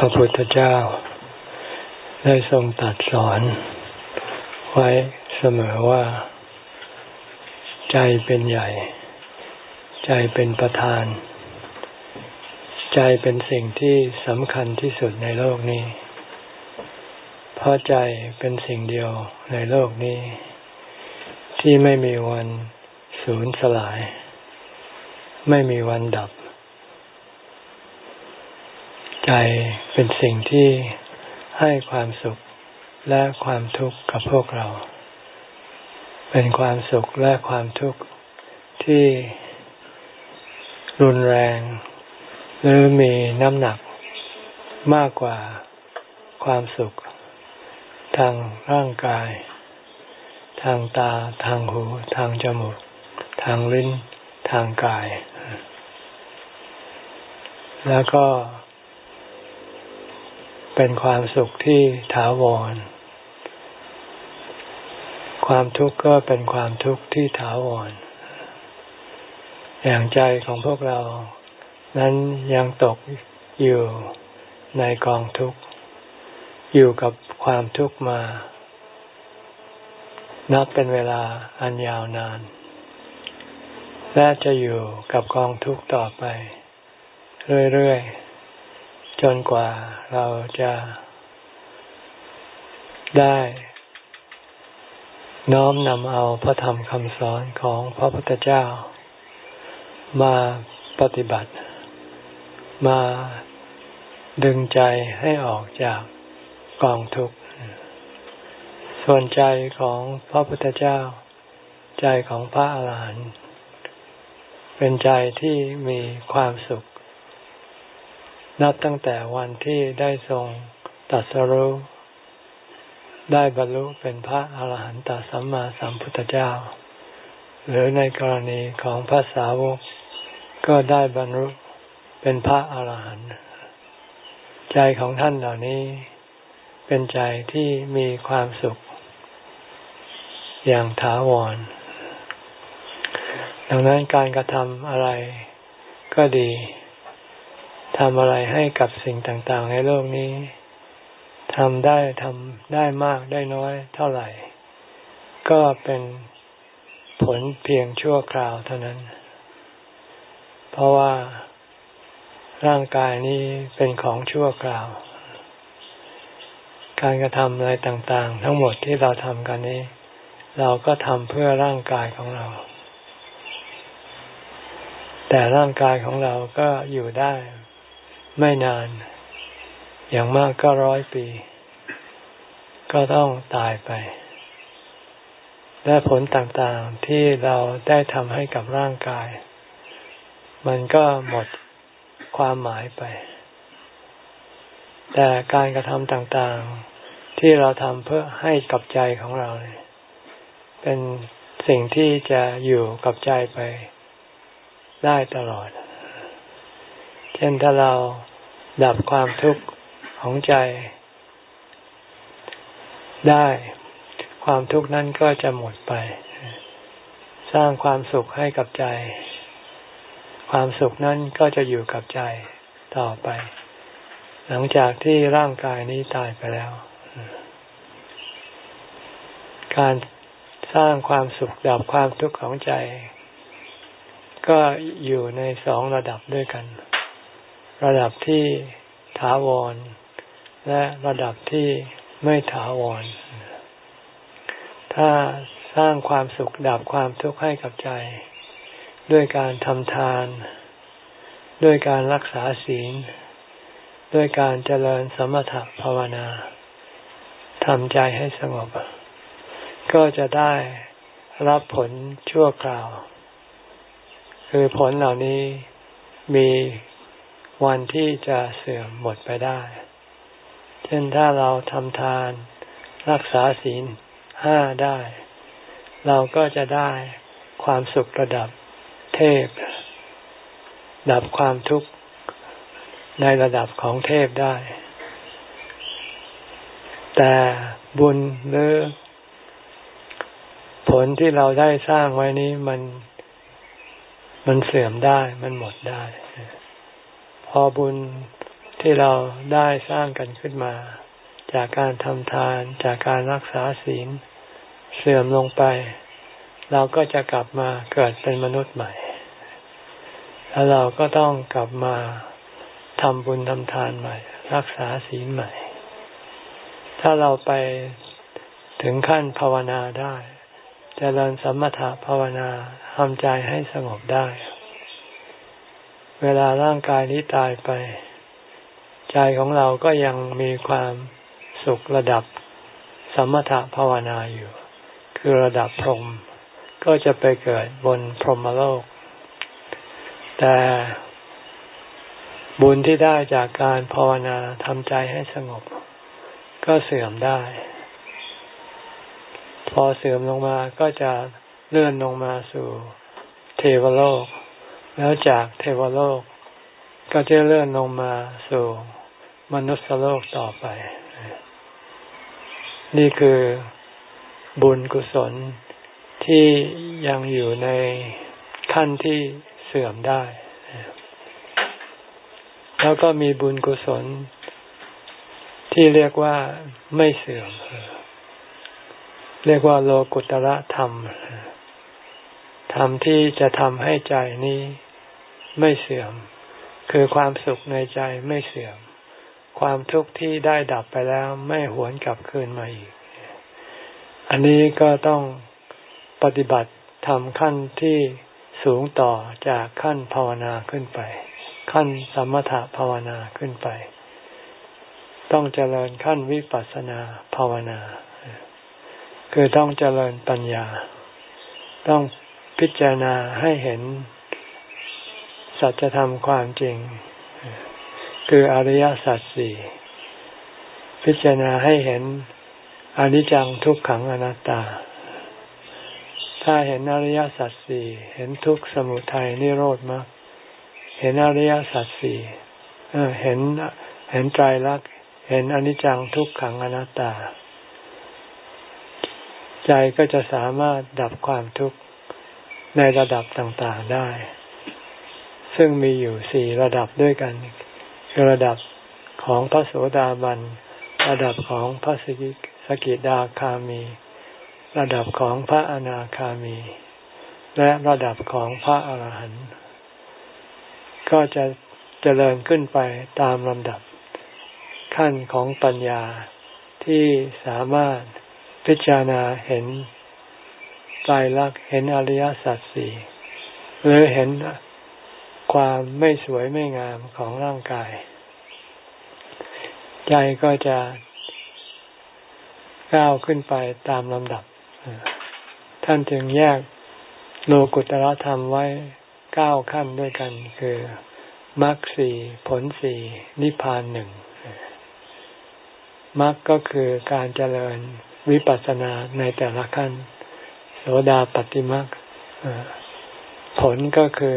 พระพุทธเจ้า ได้ทรงตัดสอน ไว้เสมอว่า ใจเป็นใหญ่ ใจเป็นประธาน ใจเป็นสิ่งที่สำคัญที่สุดในโลกนี้ เพราะใจเป็นสิ่งเดียวในโลกนี้ ที่ไม่มีวันสูญสลาย ไม่มีวันดับ ใจเป็นสิ่งที่ให้ความสุขและความทุกข์กับพวกเรา เป็นความสุขและความทุกข์ที่รุนแรง หรือมีน้ำหนักมากกว่าความสุข ทางร่างกาย ทางตา ทางหู ทางจมูก ทางลิ้น ทางกาย แล้วก็ เป็นความสุขที่ถาวร ความทุกข์ก็เป็นความทุกข์ที่ถาวร อย่างใจของพวกเรา นั้นยังตกอยู่ในกองทุกข์ อยู่กับความทุกข์มา นับเป็นเวลาอันยาวนาน และจะอยู่กับกองทุกข์ต่อไป เรื่อยๆ จนกว่าเราจะได้น้อมนำเอาพระธรรมคำสอนของพระพุทธเจ้า มาปฏิบัติ มาดึงใจให้ออกจากกองทุกข์ ส่วนใจของพระพุทธเจ้า ใจของพระอาหารหันต์เป็นใจที่มีความสุข นับตั้งแต่วันที่ได้ทรงตัดสรู้ได้บรรลุเป็นพระอาหารหันตสัมมาสัมพุทธเจ้า หรือในกรณีของพระสาวก ก็ได้บรรลุเป็นพระอาหารหันต์ใจของท่านเหล่านี้ เป็นใจที่มีความสุข อย่างถาวร ดังนั้นการกระทำอะไรก็ดี ทำอะไรให้กับสิ่งต่างๆ ในโลกนี้ทำได้ทำได้มากได้น้อยเท่าไหร่ ก็เป็นผลเพียงชั่วคราวเท่านั้น เพราะว่าร่างกายนี้เป็นของชั่วคราว การกระทำอะไรต่างๆ ทั้งหมดที่เราทำกันนี้ เราก็ทำเพื่อร่างกายของเรา แต่ร่างกายของเราก็อยู่ได้ ไม่นาน อย่างมากก็ร้อยปี ก็ต้องตายไป และผลต่างๆที่เราได้ทำให้กับร่างกาย มันก็หมดความหมายไป แต่การกระทำต่างๆที่เราทำเพื่อให้กับใจของเราเนี่ยเป็นสิ่งที่จะอยู่กับใจไปได้ตลอด เช่นถ้าเรา ดับความทุกข์ของใจได้ ความทุกข์นั้นก็จะหมดไป สร้างความสุขให้กับใจ ความสุขนั้นก็จะอยู่กับใจต่อไป หลังจากที่ร่างกายนี้ตายไปแล้ว การสร้างความสุขดับความทุกข์ของใจ ก็อยู่ในสองระดับด้วยกัน ระดับที่ถาวร และระดับที่ไม่ถาวร ถ้าสร้างความสุขดับความทุกข์ให้กับใจ ด้วยการทำทาน ด้วยการรักษาศีล ด้วยการเจริญสมถะภาวนาทำใจให้สงบ ก็จะได้รับผลชั่วคราว คือผลเหล่านี้มี วันที่จะเสื่อมหมดไปได้ เช่นถ้าเราทำทานรักษาศีลห้าได้ เราก็จะได้ความสุขระดับเทพ ดับความทุกข์ในระดับของเทพได้ แต่บุญหรือผลที่เราได้สร้างไว้นี้มันมันเสื่อมได้มันหมดได้ อบุญที่เราได้สร้างกันขึ้นมา จากการทำทานจากการรักษาศีล เสื่อมลงไป เราก็จะกลับมาเกิดเป็นมนุษย์ใหม่ แล้วเราก็ต้องกลับมาทำบุญทำทานใหม่ รักษาศีลใหม่ ถ้าเราไปถึงขั้นภาวนาได้จเจริญสมถะภาวนาทำใจให้สงบได้ เวลาร่างกายนี้ตายไป ใจของเราก็ยังมีความสุขระดับสมถะภาวนาอยู่ คือระดับพรหมก็จะไปเกิดบนพรหมโลก แต่บุญที่ได้จากการภาวนาทำใจให้สงบ ก็เสื่อมได้ พอเสื่อมลงมาก็จะเลื่อนลงมาสู่เทวโลก แล้วจากเทวโลก ก็จะเลื่อนลงมาสู่มนุษยโลกต่อไป นี่คือบุญกุศลที่ยังอยู่ในขั้นที่เสื่อมได้ แล้วก็มีบุญกุศล ที่เรียกว่าไม่เสื่อม เรียกว่าโลกุตระธรรม ธรรมที่จะทำให้ใจนี้ ไม่เสื่อม คือความสุขในใจไม่เสื่อม ความทุกข์ที่ได้ดับไปแล้วไม่หวนกลับคืนมาอีก อันนี้ก็ต้องปฏิบัติทำขั้นที่สูงต่อจากขั้นภาวนาขึ้นไป ขั้นสมถะภาวนาขึ้นไป ต้องเจริญขั้นวิปัสสนาภาวนา คือต้องเจริญปัญญา ต้องพิจารณาให้เห็น สัจธรรมความจริง คืออริยสัจสี่พิจารณาให้เห็นอนิจจังทุกขังอนัตตา ถ้าเห็นอริยสัจสี่เห็นทุกสมุทัยนิโรธมรรคเห็นอริยสัจสี่เห็นเห็นใจรักเห็นอนิจจังทุกขังอนัตตา ใจก็จะสามารถดับความทุกข์ในระดับต่างๆได้ ซึ่งมีอยู่สี่ระดับด้วยกัน คือระดับของพระโสดาบัน ระดับของพระสกิสกิดาคามี ระดับของพระอนาคามี และระดับของพระอรหันต์ก็จะเจริญขึ้นไปตามลำดับ ขั้นของปัญญาที่สามารถพิจารณาเห็นใจรักเห็นอริยสัจสี่หรือเห็น ความไม่สวยไม่งามของร่างกาย ใจก็จะก้าวขึ้นไปตามลำดับ ท่านจึงแยกโลกุตระธรรมไว้เก้าขั้นด้วยกัน คือมรรคสี่ผลสี่นิพพานหนึ่งมรรคก็คือการเจริญวิปัสสนาในแต่ละขั้น โสดาปฏิมรรคผลก็คือ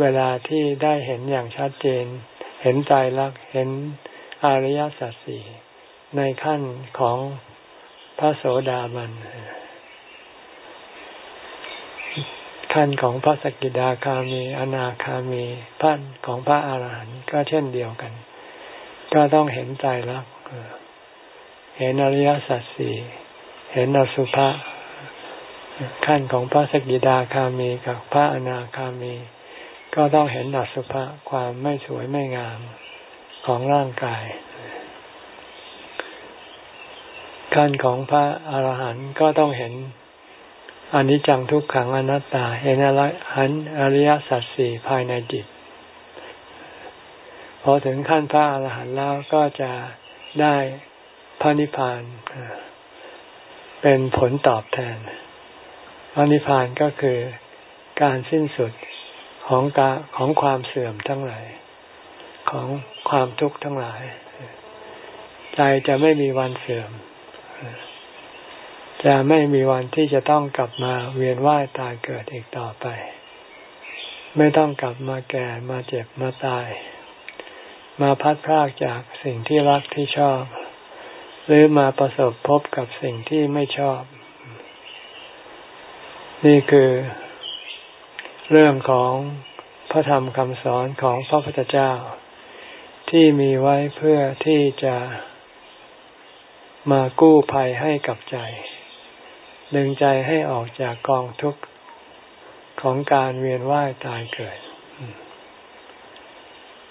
เวลาที่ได้เห็นอย่างชัดเจน เห็นใจรักเห็นอริยสัจสี่ในขั้นของพระโสดาบัน ขั้นของพระสกิดาคามีอนาคามีพันของพระอาหารหันต์ก็เช่นเดียวกัน ก็ต้องเห็นใจรักเห็นอริยสัจสี่เห็นอสุภะขั้นของพระสกิดาคามีกับพระอนาคามี ก็ต้องเห็นอสุภะความไม่สวยไม่งามของร่างกายขั้นของพระอรหันต์ก็ต้องเห็นอนนี้จังทุกขังอนัตตา เห็นอะไรหันอริยสัจสี่ภายในจิต พอถึงขั้นพระอรหันต์แล้วก็จะได้พระนิพพาน เป็นผลตอบแทน พระนิพพานก็คือการสิ้นสุด ของกาของความเสื่อมทั้งหลายของความทุกข์ทั้งหลาย ใจจะไม่มีวันเสื่อม จะไม่มีวันที่จะต้องกลับมาเวียนว่ายตายเกิดอีกต่อไป ไม่ต้องกลับมาแก่มาเจ็บมาตาย มาพัดพรากจากสิ่งที่รักที่ชอบ หรือมาประสบพบกับสิ่งที่ไม่ชอบ นี่คือ เรื่องของพระธรรมคำสอนของพระพุทธเจ้า ที่มีไว้เพื่อที่จะมากู้ภัยให้กับใจ ดึงใจให้ออกจากกองทุกข์ของการเวียนว่ายตายเกิด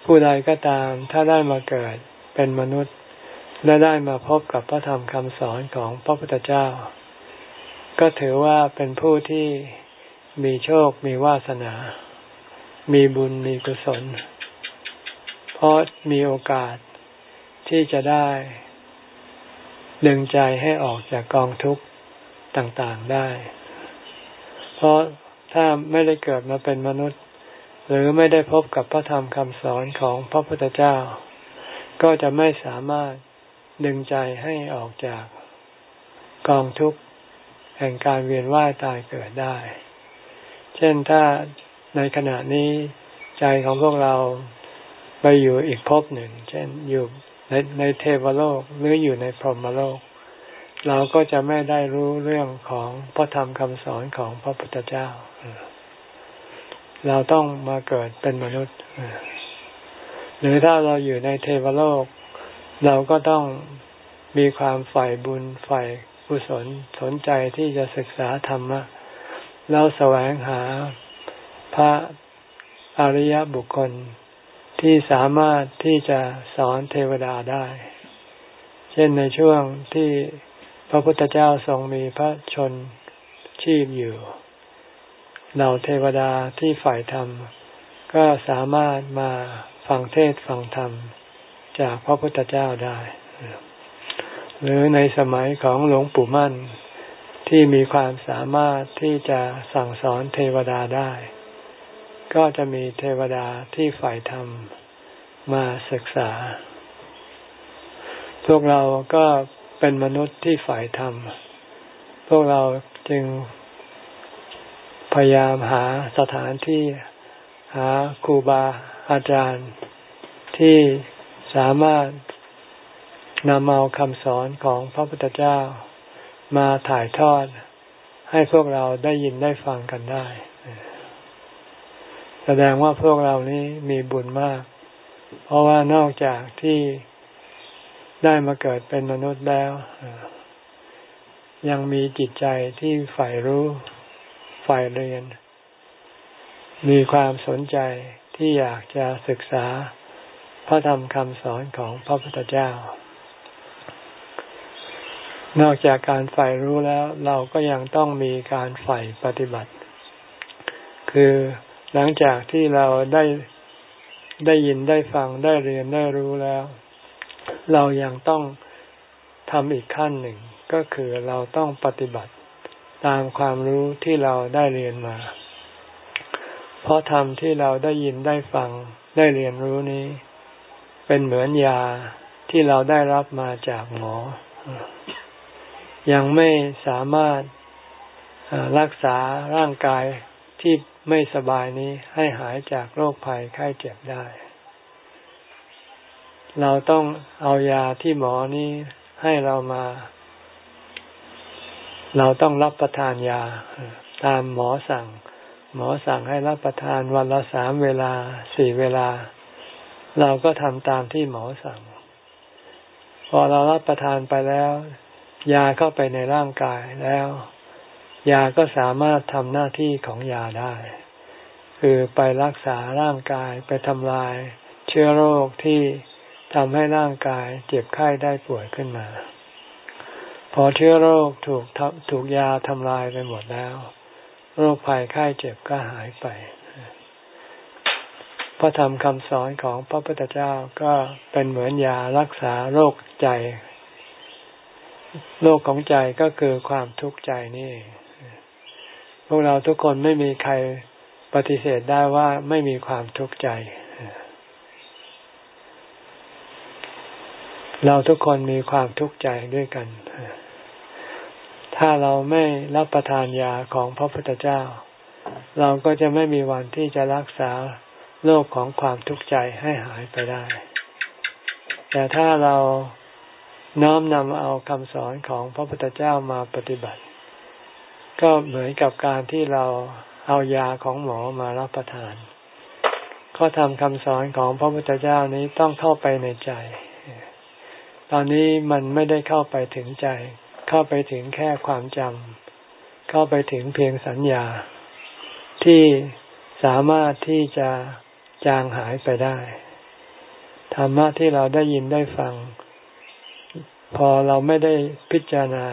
ผู้ใดก็ตามถ้าได้มาเกิดเป็นมนุษย์ และได้มาพบกับพระธรรมคำสอนของพระพุทธเจ้า ก็ถือว่าเป็นผู้ที่ มีโชคมีวาสนา มีบุญมีกุศล เพราะมีโอกาสที่จะได้ ดึงใจให้ออกจากกองทุกข์ต่างๆได้ เพราะถ้าไม่ได้เกิดมาเป็นมนุษย์ หรือไม่ได้พบกับพระธรรมคำสอนของพระพุทธเจ้า ก็จะไม่สามารถดึงใจให้ออกจากกองทุกข์แห่งการเวียนว่ายตายเกิดได้ เช่นถ้าในขณะนี้ใจของพวกเราไปอยู่อีกภพหนึ่ง เช่นอยู่ในในเทวโลกหรืออยู่ในพรหมโลก เราก็จะไม่ได้รู้เรื่องของพระธรรมคำสอนของพระพุทธเจ้า เราต้องมาเกิดเป็นมนุษย์ หรือถ้าเราอยู่ในเทวโลก เราก็ต้องมีความใฝ่บุญใฝ่กุศลสนใจที่จะศึกษาธรรมะ เราแสวงหาพระอริยบุคคลที่สามารถที่จะสอนเทวดาได้ เช่นในช่วงที่พระพุทธเจ้าทรงมีพระชนชีพอยู่เราเทวดาที่ฝ่ายธรรม ก็สามารถมาฟังเทศฟังธรรม จากพระพุทธเจ้าได้ หรือในสมัยของหลวงปู่มั่น ที่มีความสามารถที่จะสั่งสอนเทวดาได้ ก็จะมีเทวดาที่ฝ่ายธรรมมาศึกษา พวกเราก็เป็นมนุษย์ที่ฝ่ายธรรม พวกเราจึงพยายามหาสถานที่หาครูบาอาจารย์ที่สามารถนำเอาคำสอนของพระพุทธเจ้า มาถ่ายทอดให้พวกเราได้ยินได้ฟังกันได้ แสดงว่าพวกเรานี้มีบุญมาก เพราะว่านอกจากที่ได้มาเกิดเป็นมนุษย์แล้ว ยังมีจิตใจที่ใฝ่รู้ใฝ่เรียน มีความสนใจที่อยากจะศึกษาพระธรรมคำสอนของพระพุทธเจ้า นอกจากการใฝ่รู้แล้วเราก็ยังต้องมีการใฝ่ปฏิบัติ คือหลังจากที่เราได้ได้ยินได้ฟังได้เรียนได้รู้แล้ว เรายังต้องทำอีกขั้นหนึ่ง ก็คือเราต้องปฏิบัติตามความรู้ที่เราได้เรียนมา เพราะธรรมที่เราได้ยินได้ฟังได้เรียนรู้นี้ เป็นเหมือนยาที่เราได้รับมาจากหมอ ยังไม่สามารถรักษาร่างกายที่ไม่สบายนี้ให้หายจากโรคภัยไข้เจ็บได้ เราต้องเอายาที่หมอนี้ให้เรามา เราต้องรับประทานยา ตามหมอสั่ง หมอสั่งให้รับประทานวันละสามเวลาสี่เวลา เราก็ทำตามที่หมอสั่ง พอเรารับประทานไปแล้ว ยาเข้าไปในร่างกายแล้ว ยาก็สามารถทำหน้าที่ของยาได้ คือไปรักษาร่างกายไปทำลาย เชื้อโรคที่ทำให้ร่างกายเจ็บไข้ได้ป่วยขึ้นมา พอเชื้อโรคถูกถูกยาทำลายไปหมดแล้ว โรคภัยไข้เจ็บก็หายไป พระธรรมคำสอนของพระพุทธเจ้าก็เป็นเหมือนยารักษาโรคใจ โรคของใจก็คือความทุกข์ใจนี่ พวกเราทุกคนไม่มีใครปฏิเสธได้ว่าไม่มีความทุกข์ใจ เราทุกคนมีความทุกข์ใจด้วยกัน ถ้าเราไม่รับประทานยาของพระพุทธเจ้า เราก็จะไม่มีวันที่จะรักษาโรคของความทุกข์ใจให้หายไปได้ แต่ถ้าเรา น้อมนำเอาคำสอนของพระพุทธเจ้ามาปฏิบัติ ก็เหมือนกับการที่เราเอายาของหมอมารับประทาน ข้อธรรมคำสอนของพระพุทธเจ้านี้ต้องเข้าไปในใจ ตอนนี้มันไม่ได้เข้าไปถึงใจ เข้าไปถึงแค่ความจำเข้าไปถึงเพียงสัญญา ที่สามารถที่จะจางหายไปได้ ธรรมะที่เราได้ยินได้ฟัง พอเราไม่ได้พิจารณา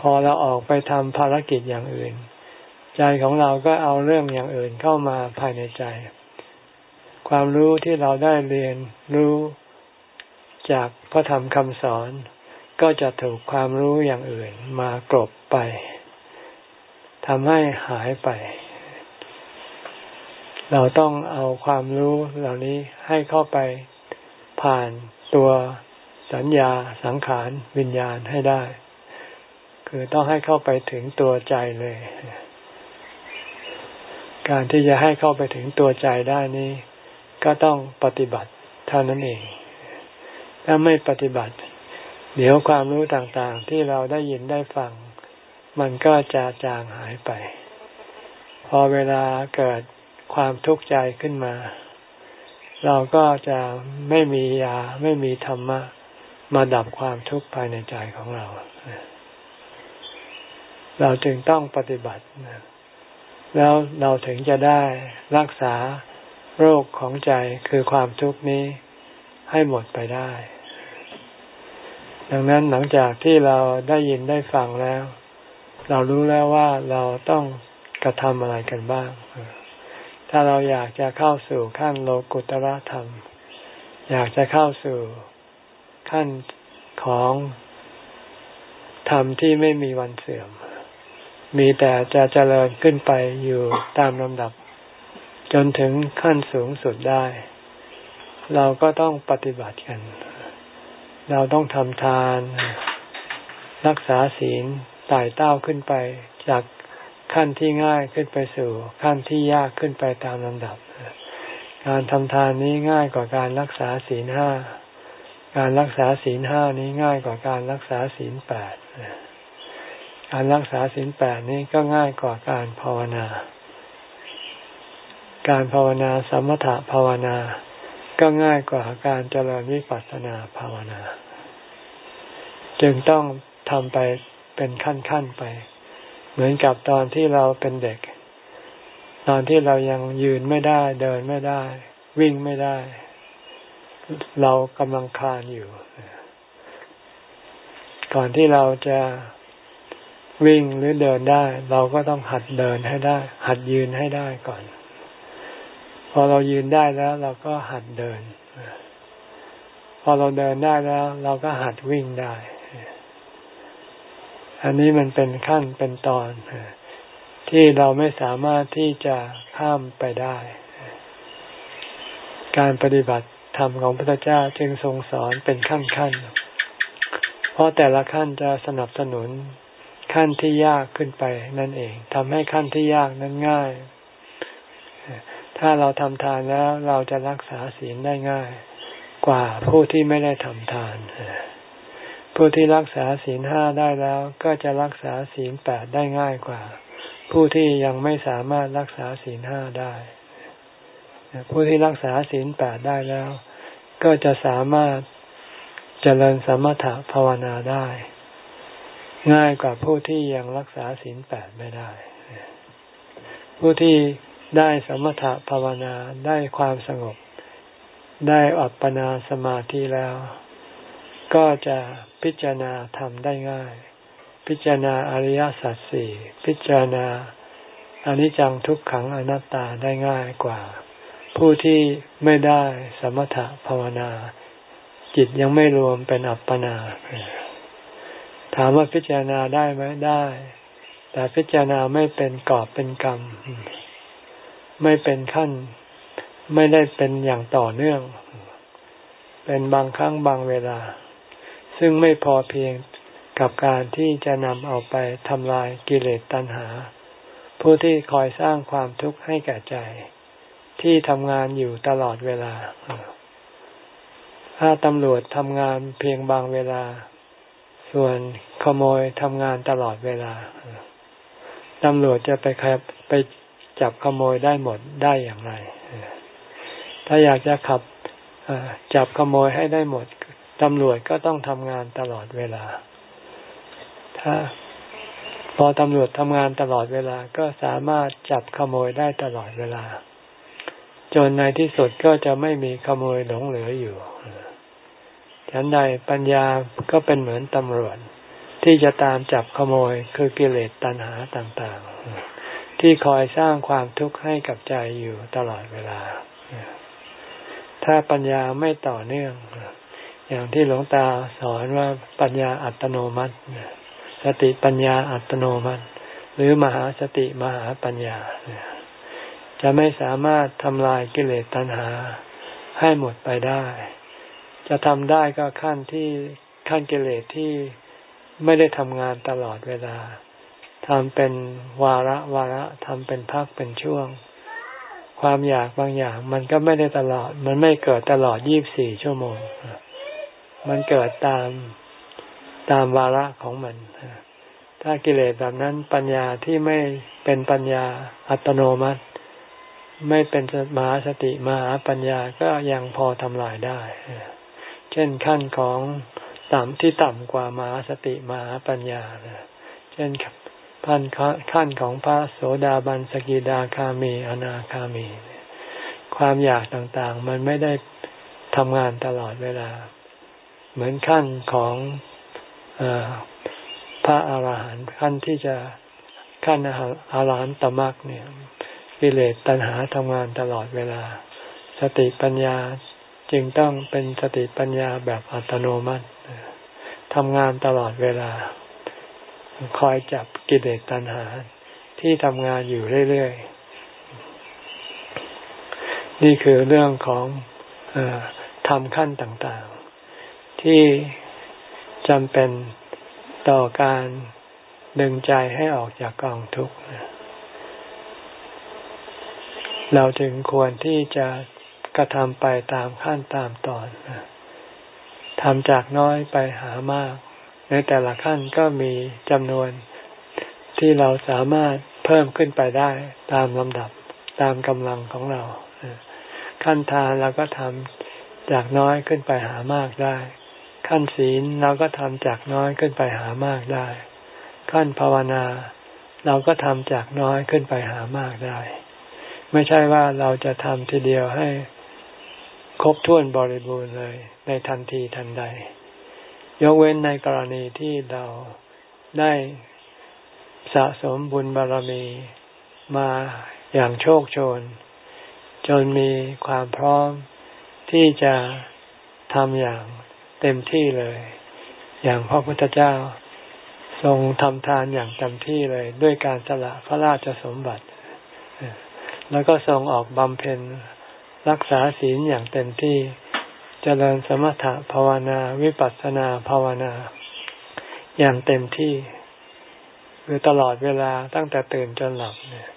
พอเราออกไปทำภารกิจอย่างอื่น ใจของเราก็เอาเรื่องอย่างอื่นเข้ามาภายในใจ ความรู้ที่เราได้เรียนรู้จากพระธรรมคำสอน ก็จะถูกความรู้อย่างอื่นมากรบไปทำให้หายไป เราต้องเอาความรู้เหล่านี้ให้เข้าไปผ่านตัว สัญญาสังขารวิญญาณให้ได้ คือต้องให้เข้าไปถึงตัวใจเลย การที่จะให้เข้าไปถึงตัวใจได้นี้ ก็ต้องปฏิบัติเท่านั้นเอง ถ้าไม่ปฏิบัติ เดี๋ยวความรู้ต่างๆ ที่เราได้ยินได้ฟัง มันก็จะจางหายไป พอเวลาเกิดความทุกข์ใจขึ้นมา เราก็จะไม่มียาไม่มีธรรมะ มาดับความทุกข์ภายในใจของเรา เราจึงต้องปฏิบัติ แล้วเราถึงจะได้รักษาโรคของใจคือความทุกข์นี้ให้หมดไปได้ ดังนั้นหลังจากที่เราได้ยินได้ฟังแล้ว เรารู้แล้วว่าเราต้องกระทำอะไรกันบ้าง ถ้าเราอยากจะเข้าสู่ขั้นโลกุตระธรรม อยากจะเข้าสู่ ขั้นของธรรมที่ไม่มีวันเสื่อม มีแต่จะเจริญขึ้นไปอยู่ตามลำดับ จนถึงขั้นสูงสุดได้ เราก็ต้องปฏิบัติกัน เราต้องทำทาน รักษาศีลไต่เต้าขึ้นไปจากขั้นที่ง่ายขึ้นไปสู่ขั้นที่ยากขึ้นไปตามลำดับ การทำทานนี้ง่ายกว่าการรักษาศีลห้า การรักษาศีลห้านี้ง่ายกว่าการรักษาศีลแปดการรักษาศีลแปดนี้ก็ง่ายกว่าการภาวนา การภาวนาสมถะภาวนา ก็ง่ายกว่าการเจริญวิปัสสนาภาวนา จึงต้องทำไปเป็นขั้นๆไป เหมือนกับตอนที่เราเป็นเด็ก ตอนที่เรายังยืนไม่ได้ เดินไม่ได้ วิ่งไม่ได้ เรากำลังคลานอยู่ ก่อนที่เราจะวิ่งหรือเดินได้ เราก็ต้องหัดเดินให้ได้ หัดยืนให้ได้ก่อน พอเรายืนได้แล้ว เราก็หัดเดิน พอเราเดินได้แล้ว เราก็หัดวิ่งได้ อันนี้มันเป็นขั้นเป็นตอนที่เราไม่สามารถที่จะข้ามไปได้ การปฏิบัติ รรมของพระเจ้าจึงทรงสอนเป็นขั้นขั้นเพราะแต่ละขั้นจะสนับสนุนขั้นที่ยากขึ้นไปนั่นเองทำให้ขั้นที่ยากนั้นง่าย ถ้าเราทำทานแล้วเราจะรักษาศีลได้ง่าย กว่าผู้ที่ไม่ได้ทำทาน ผู้ที่รักษาศีลห้าได้แล้วก็จะรักษาศีลแปดได้ง่ายกว่า ผู้ที่ยังไม่สามารถรักษาศีลห้าได้ ผู้ที่รักษาศีลแปดได้แล้ว ก็จะสามารถเจริญสมถะภาวนาได้ ง่ายกว่าผู้ที่ยังรักษาศีลแปดไม่ได้ ผู้ที่ได้สมถะภาวนาได้ความสงบ ได้อัปปนาสมาธิแล้ว ก็จะพิจารณาทำได้ง่าย พิจารณาอริยสัจสี่พิจารณาอนิจจังทุกขังอนัตตาได้ง่ายกว่า ผู้ที่ไม่ได้สมถะภาวนา จิตยังไม่รวมเป็นอัปปนา ถามว่าพิจารณาได้ไหมได้ แต่พิจารณาไม่เป็นกอบเป็นกรรม ไม่เป็นขั้น ไม่ได้เป็นอย่างต่อเนื่อง เป็นบางครั้งบางเวลา ซึ่งไม่พอเพียงกับการที่จะนำเอาไปทำลายกิเลสตัณหา ผู้ที่คอยสร้างความทุกข์ให้แก่ใจ ที่ทำงานอยู่ตลอดเวลา ถ้าตำรวจทำงานเพียงบางเวลา ส่วนขโมยทำงานตลอดเวลา ตำรวจจะไปไปจับขโมยได้หมดได้อย่างไร ถ้าอยากจะขับจับขโมยให้ได้หมด ตำรวจก็ต้องทำงานตลอดเวลา ถ้าพอตำรวจทำงานตลอดเวลา ก็สามารถจับขโมยได้ตลอดเวลา จนในที่สุดก็จะไม่มีขโมยหลงเหลืออยู่ฉันใดปัญญาก็เป็นเหมือนตำรวจ ที่จะตามจับขโมยคือกิเลสตัณหาต่างๆ ที่คอยสร้างความทุกข์ให้กับใจอยู่ตลอดเวลา ถ้าปัญญาไม่ต่อเนื่อง อย่างที่หลวงตาสอนว่าปัญญาอัตโนมัติ สติปัญญาอัตโนมัติ หรือมหาสติมหาปัญญา จะไม่สามารถทำลายกิเลสตัณหาให้หมดไปได้ จะทำได้ก็ขั้นที่ขั้นกิเลสที่ไม่ได้ทำงานตลอดเวลาทำเป็นวาระวาระทำเป็นพักเป็นช่วง ความอยากบางอย่าง มันก็ไม่ได้ตลอด มันไม่เกิดตลอดยี่บสี่ชั่วโมง มันเกิดตามตามวาระของมัน ถ้ากิเลสแบบนั้นปัญญาที่ไม่เป็นปัญญาอัตโนมัติ ไม่เป็นมหาสติมหาปัญญาก็ยังพอทำลายได้ เช่นขั้นของต่ำที่ต่ำกว่ามหาสติมหาปัญญาเช่นพันขั้นของพระโสดาบันสกิดาคามี อนาคามี ความอยากต่างๆ มันไม่ได้ทำงานตลอดเวลา เหมือนขั้นของอพระอาหารหันต์ขั้นที่จะขั้นอาหารหันตมรรคเนี่ย กิเลสตัณหาทำงานตลอดเวลา สติปัญญาจึงต้องเป็นสติปัญญาแบบอัตโนมัติทำงานตลอดเวลา คอยจับกิเลสตัณหาที่ทำงานอยู่เรื่อยๆ นี่คือเรื่องของอทำขั้นต่างๆ ที่จำเป็นต่อการดึงใจให้ออกจากกองทุกข์ เราจึงควรที่จะกระทำไปตามขั้นตามตอนทำจากน้อยไปหามาก ในแต่ละขั้นก็มีจำนวนที่เราสามารถเพิ่มขึ้นไปได้ตามลำดับตามกำลังของเรา ขั้นทานเราก็ทำจากน้อยขึ้นไปหามากได้ ขั้นศีลเราก็ทำจากน้อยขึ้นไปหามากได้ ขั้นภาวนา เราก็ทำจากน้อยขึ้นไปหามากได้ ไม่ใช่ว่าเราจะทำทีเดียวให้ครบถ้วนบริบูรณ์เลย ในทันทีทันใด ยกเว้นในกรณีที่เราได้สะสมบุญบารมีมาอย่างโชคโชน จนมีความพร้อมที่จะทำอย่างเต็มที่เลย อย่างพระพุทธเจ้าทรงทำทานอย่างเต็มที่เลย ด้วยการสละพระราชสมบัติ แล้วก็ทรงออกบำเพ็ญรักษาศีลอย่างเต็มที่จเจริญสมถะภาวนาวิปัสสนาภาวนา อย่างเต็มที่ คือตลอดเวลาตั้งแต่ตื่นจนหลับเนี่ย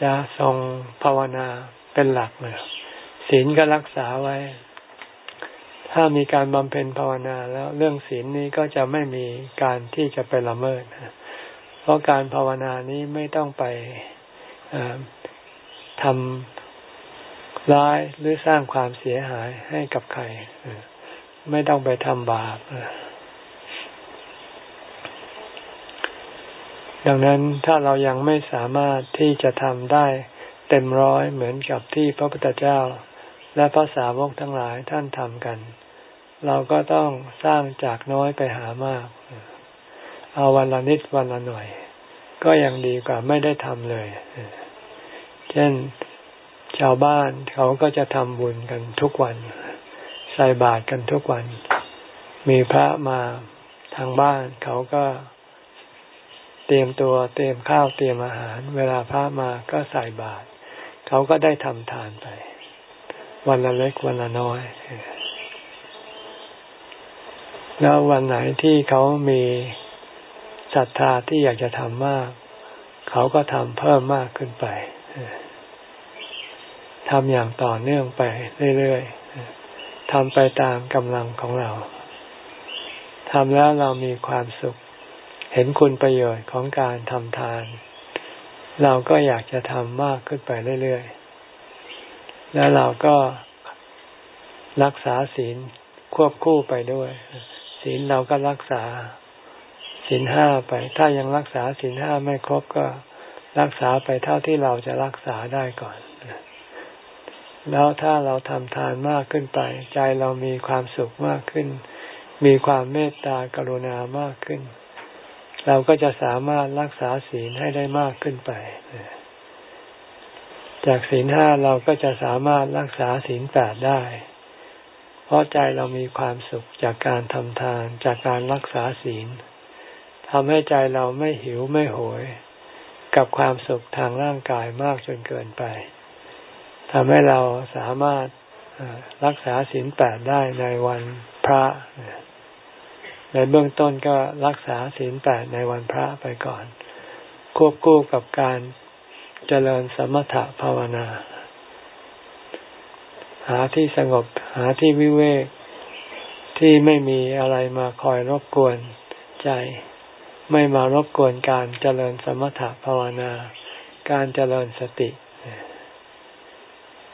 จะทรงภาวนาเป็นหลักเลยศีลก็รักษาไว้ ถ้ามีการบำเพ็ญภาวนาแล้วเรื่องศีลนี้ก็จะไม่มีการที่จะไปละเมิด เพราะการภาวนานี้ไม่ต้องไป ทำร้ายหรือสร้างความเสียหายให้กับใครไม่ต้องไปทำบาปดังนั้นถ้าเรายังไม่สามารถที่จะทำได้เต็มร้อยเหมือนกับที่พระพุทธเจ้า และพระสาวกทั้งหลายท่านทำกัน เราก็ต้องสร้างจากน้อยไปหามาก เอาวันละนิดวันละหน่อย ก็ยังดีกว่าไม่ได้ทำเลย เช่นชาวบ้านเขาก็จะทำบุญกันทุกวัน ใส่บาตรกันทุกวัน มีพระมาทางบ้าน เขาก็เตรียมตัวเตรียมข้าวเตรียมอาหาร เวลาพระมาก็ใส่บาตรเขาก็ได้ทำทานไป วันละเล็กวันละน้อย แล้ววันไหนที่เขามีศรัทธาที่อยากจะทำมาก เขาก็ทำเพิ่มมากขึ้นไปำอย่างต่อเนื่องไปเรื่อยๆทำไปตามกำลังของเราทำแล้วเรามีความสุข เห็นคุณประโยชน์ของการทำทาน เราก็อยากจะทำมากขึ้นไปเรื่อยๆ แล้วเราก็รักษาศีลควบคู่ไปด้วย ศีลเราก็รักษาศีลห้าไป ถ้ายังรักษาศีลห้าไม่ครบก็รักษาไปเท่าที่เราจะรักษาได้ก่อน แล้วถ้าเราทำทานมากขึ้นไป ใจเรามีความสุขมากขึ้น มีความเมตตากรุณามากขึ้น เราก็จะสามารถรักษาศีลให้ได้มากขึ้นไป จากศีลห้าเราก็จะสามารถรักษาศีลแปดได้ เพราะใจเรามีความสุขจากการทำทาน จากการรักษาศีลทำให้ใจเราไม่หิวไม่โหย กับความสุขทางร่างกายมากจนเกินไป ทำให้เราสามารถรักษาศีลแปดได้ในวันพระ ในเบื้องต้นก็รักษาศีลแปดในวันพระไปก่อน ควบคู่กับการเจริญสมถะภาวนา หาที่สงบหาที่วิเวกที่ไม่มีอะไรมาคอยรบกวนใจ ไม่มารบกวนการเจริญสมถะภาวนา การเจริญสติ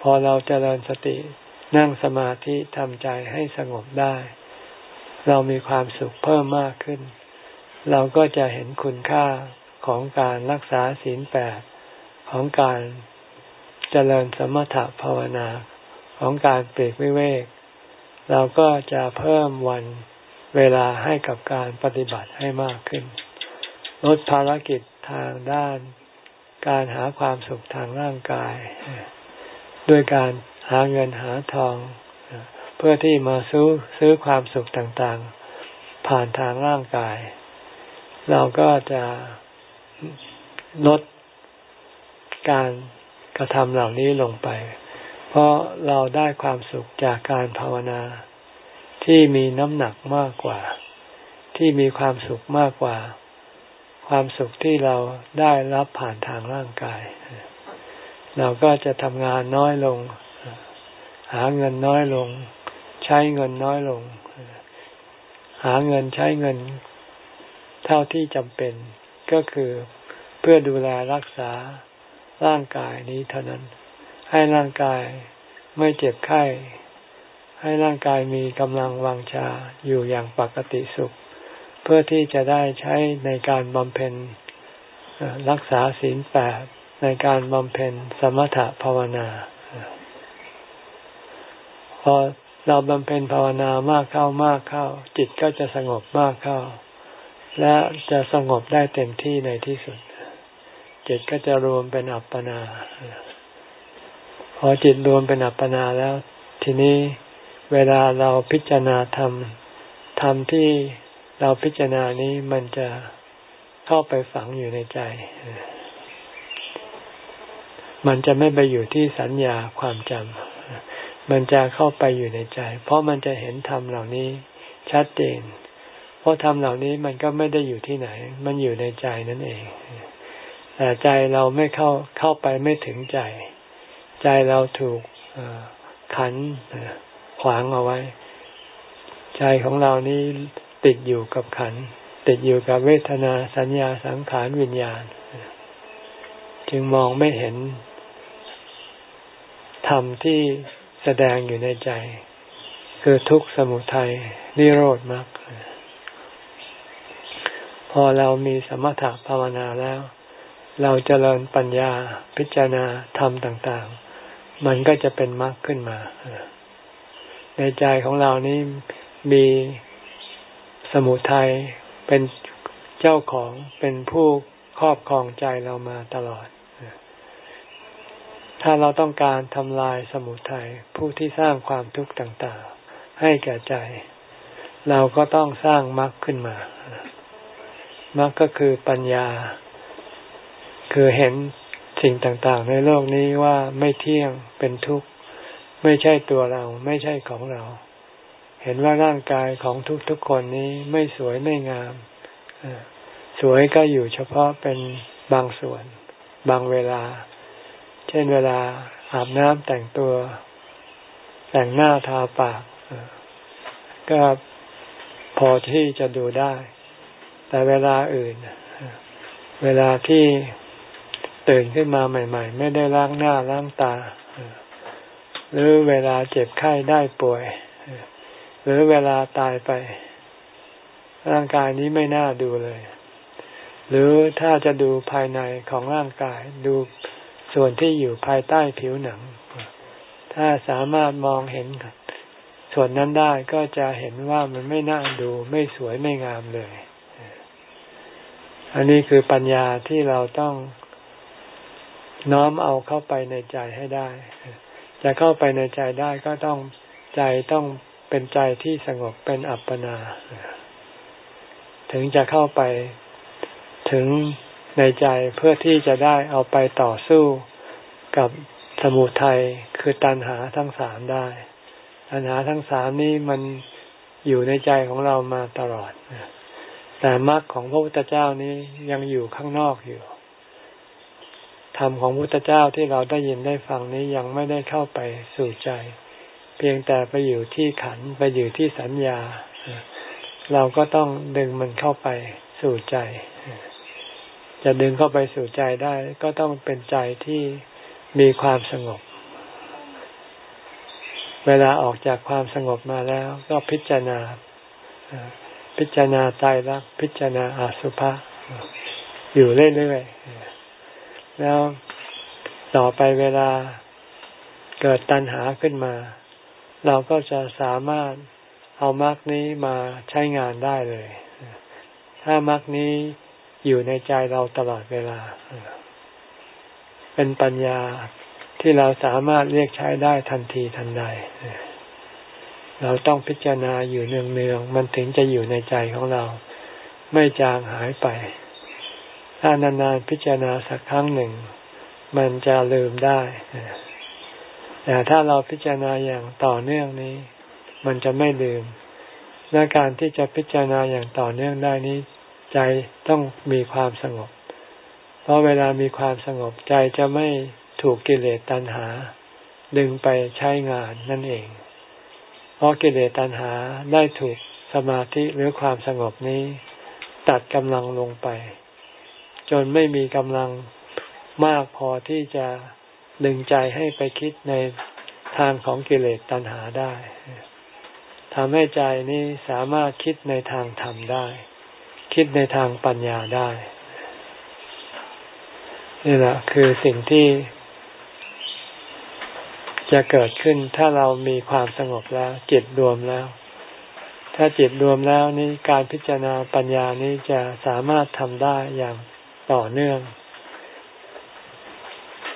พอเราจเจริญสตินั่งสมาธิทำใจให้สงบได้ เรามีความสุขเพิ่มมากขึ้น เราก็จะเห็นคุณค่าของการรักษาศีลแปดของการเจริญสมถะภาวนาของการเปรกวิเวก เราก็จะเพิ่มวันเวลาให้กับการปฏิบัติให้มากขึ้น ลดภารกิจทางด้าน การหาความสุขทางร่างกาย ด้วยการหาเงินหาทอง เพื่อที่มาซื้อซื้อความสุขต่างๆ ผ่านทางร่างกาย เราก็จะลดการกระทำเหล่านี้ลงไป เพราะเราได้ความสุขจากการภาวนา ที่มีน้ำหนักมากกว่า ที่มีความสุขมากกว่า ความสุขที่เราได้รับผ่านทางร่างกาย เราก็จะทำงานน้อยลง หาเงินน้อยลง ใช้เงินน้อยลง หาเงินใช้เงินเท่าที่จำเป็น ก็คือเพื่อดูแลรักษาร่างกายนี้เท่านั้น ให้ร่างกายไม่เจ็บไข้ ให้ร่างกายมีกำลังวังชาอยู่อย่างปกติสุข เพื่อที่จะได้ใช้ในการบำเพ็ญรักษาศีลแปด ในการบำเพ็ญสมถะภาวนา พอเราบำเพ็ญภาวนามากเข้ามากเข้า จิตก็จะสงบมากเข้า และจะสงบได้เต็มที่ในที่สุด จิตก็จะรวมเป็นอัปปนา พอจิตรวมเป็นอัปปนาแล้ว ทีนี้เวลาเราพิจารณาธรรมธรรมที่เราพิจารณานี้มันจะเข้าไปฝังอยู่ในใจ มันจะไม่ไปอยู่ที่สัญญาความจำมันจะเข้าไปอยู่ในใจ เพราะมันจะเห็นธรรมเหล่านี้ชัดเจน เพราะธรรมเหล่านี้มันก็ไม่ได้อยู่ที่ไหน มันอยู่ในใจนั่นเอง แต่ใจเราไม่เข้าเข้าไปไม่ถึงใจ ใจเราถูกขันขวางเอาไว้ ใจของเรานี้ติดอยู่กับขัน ติดอยู่กับเวทนาสัญญาสังขารวิญญาณ จึงมองไม่เห็น ธรรมที่แสดงอยู่ในใจ คือทุกข์สมุทัยนิโรธมรรคพอเรามีสมถะภาวนาแล้ว เราจเจริญปัญญาพิจารณาธรรมต่าง ๆ มันก็จะเป็นมรรคขึ้นมา ในใจของเรานี้มีสมุทัยเป็นเจ้าของเป็นผู้ครอบครองใจเรามาตลอด ถ้าเราต้องการทำลายสมุทัยผู้ที่สร้างความทุกข์ต่างๆ ให้แก่ใจ เราก็ต้องสร้างมรรคขึ้นมามรรคก็คือปัญญา คือเห็นสิ่งต่างๆ ในโลกนี้ว่าไม่เที่ยงเป็นทุกข์ ไม่ใช่ตัวเราไม่ใช่ของเรา เห็นว่าร่างกายของทุกๆคนนี้ไม่สวยไม่งามสวยก็อยู่เฉพาะเป็นบางส่วน บางเวลา เช่นเวลาอาบน้ำแต่งตัว แต่งหน้าทาปาก ก็พอที่จะดูได้ แต่เวลาอื่น เวลาที่ตื่นขึ้นมาใหม่ ๆ ไม่ได้ล้างหน้าล้างตา หรือเวลาเจ็บไข้ได้ป่วย หรือเวลาตายไป ร่างกายนี้ไม่น่าดูเลย หรือถ้าจะดูภายในของร่างกายดู ส่วนที่อยู่ภายใต้ผิวหนัง ถ้าสามารถมองเห็นส่วนนั้นได้ก็จะเห็นว่ามันไม่น่าดูไม่สวยไม่งามเลย อันนี้คือปัญญาที่เราต้องน้อมเอาเข้าไปในใจให้ได้ จะเข้าไปในใจได้ก็ต้องใจต้องเป็นใจที่สงบเป็นอัปปนา ถึงจะเข้าไปถึง ในใจเพื่อที่จะได้เอาไปต่อสู้กับสมุทัยคือตัณหาทั้งสามได้ปัญหาทั้งสามนี้มันอยู่ในใจของเรามาตลอด แต่มรรคของพระพุทธเจ้านี้ยังอยู่ข้างนอกอยู่ ธรรมของพระพุทธเจ้าที่เราได้ยินได้ฟังนี้ยังไม่ได้เข้าไปสู่ใจ เพียงแต่ไปอยู่ที่ขันไปอยู่ที่สัญญา เราก็ต้องดึงมันเข้าไปสู่ใจ จะดึงเข้าไปสู่ใจได้ก็ต้องเป็นใจที่มีความสงบ เวลาออกจากความสงบมาแล้วก็พิจารณา พิจารณาตายรักพิจารณาอาสุภะอยู่เรื่อยๆ แล้วต่อไปเวลาเกิดตัณหาขึ้นมา เราก็จะสามารถเอามรรคนี้มาใช้งานได้เลย ถ้ามรรคนี้ อยู่ในใจเราตลอดเวลา เป็นปัญญาที่เราสามารถเรียกใช้ได้ทันทีทันใด เราต้องพิจารณาอยู่เนืองๆ มันถึงจะอยู่ในใจของเรา ไม่จางหายไป ถ้านานๆพิจารณาสักครั้งหนึ่ง มันจะลืมได้ แต่ถ้าเราพิจารณาอย่างต่อเนื่องนี้ มันจะไม่ลืมและการที่จะพิจารณาอย่างต่อเนื่องได้นี้ ใจต้องมีความสงบ เพราะเวลามีความสงบใจจะไม่ถูกกิเลสตัณหา ดึงไปใช้งานนั่นเอง เพราะกิเลสตัณหาได้ถูกสมาธิหรือความสงบนี้ ตัดกำลังลงไป จนไม่มีกำลังมากพอที่จะดึงใจให้ไปคิดในทางของกิเลสตัณหาได้ทำให้ใจนี้สามารถคิดในทางธรรมได้ คิดในทางปัญญาได้ นี่แหละคือสิ่งที่ จะเกิดขึ้นถ้าเรามีความสงบแล้ว จิตรวมแล้ว ถ้าจิตรวมแล้วนี้การพิจารณาปัญญานี้จะสามารถทำได้อย่างต่อเนื่อง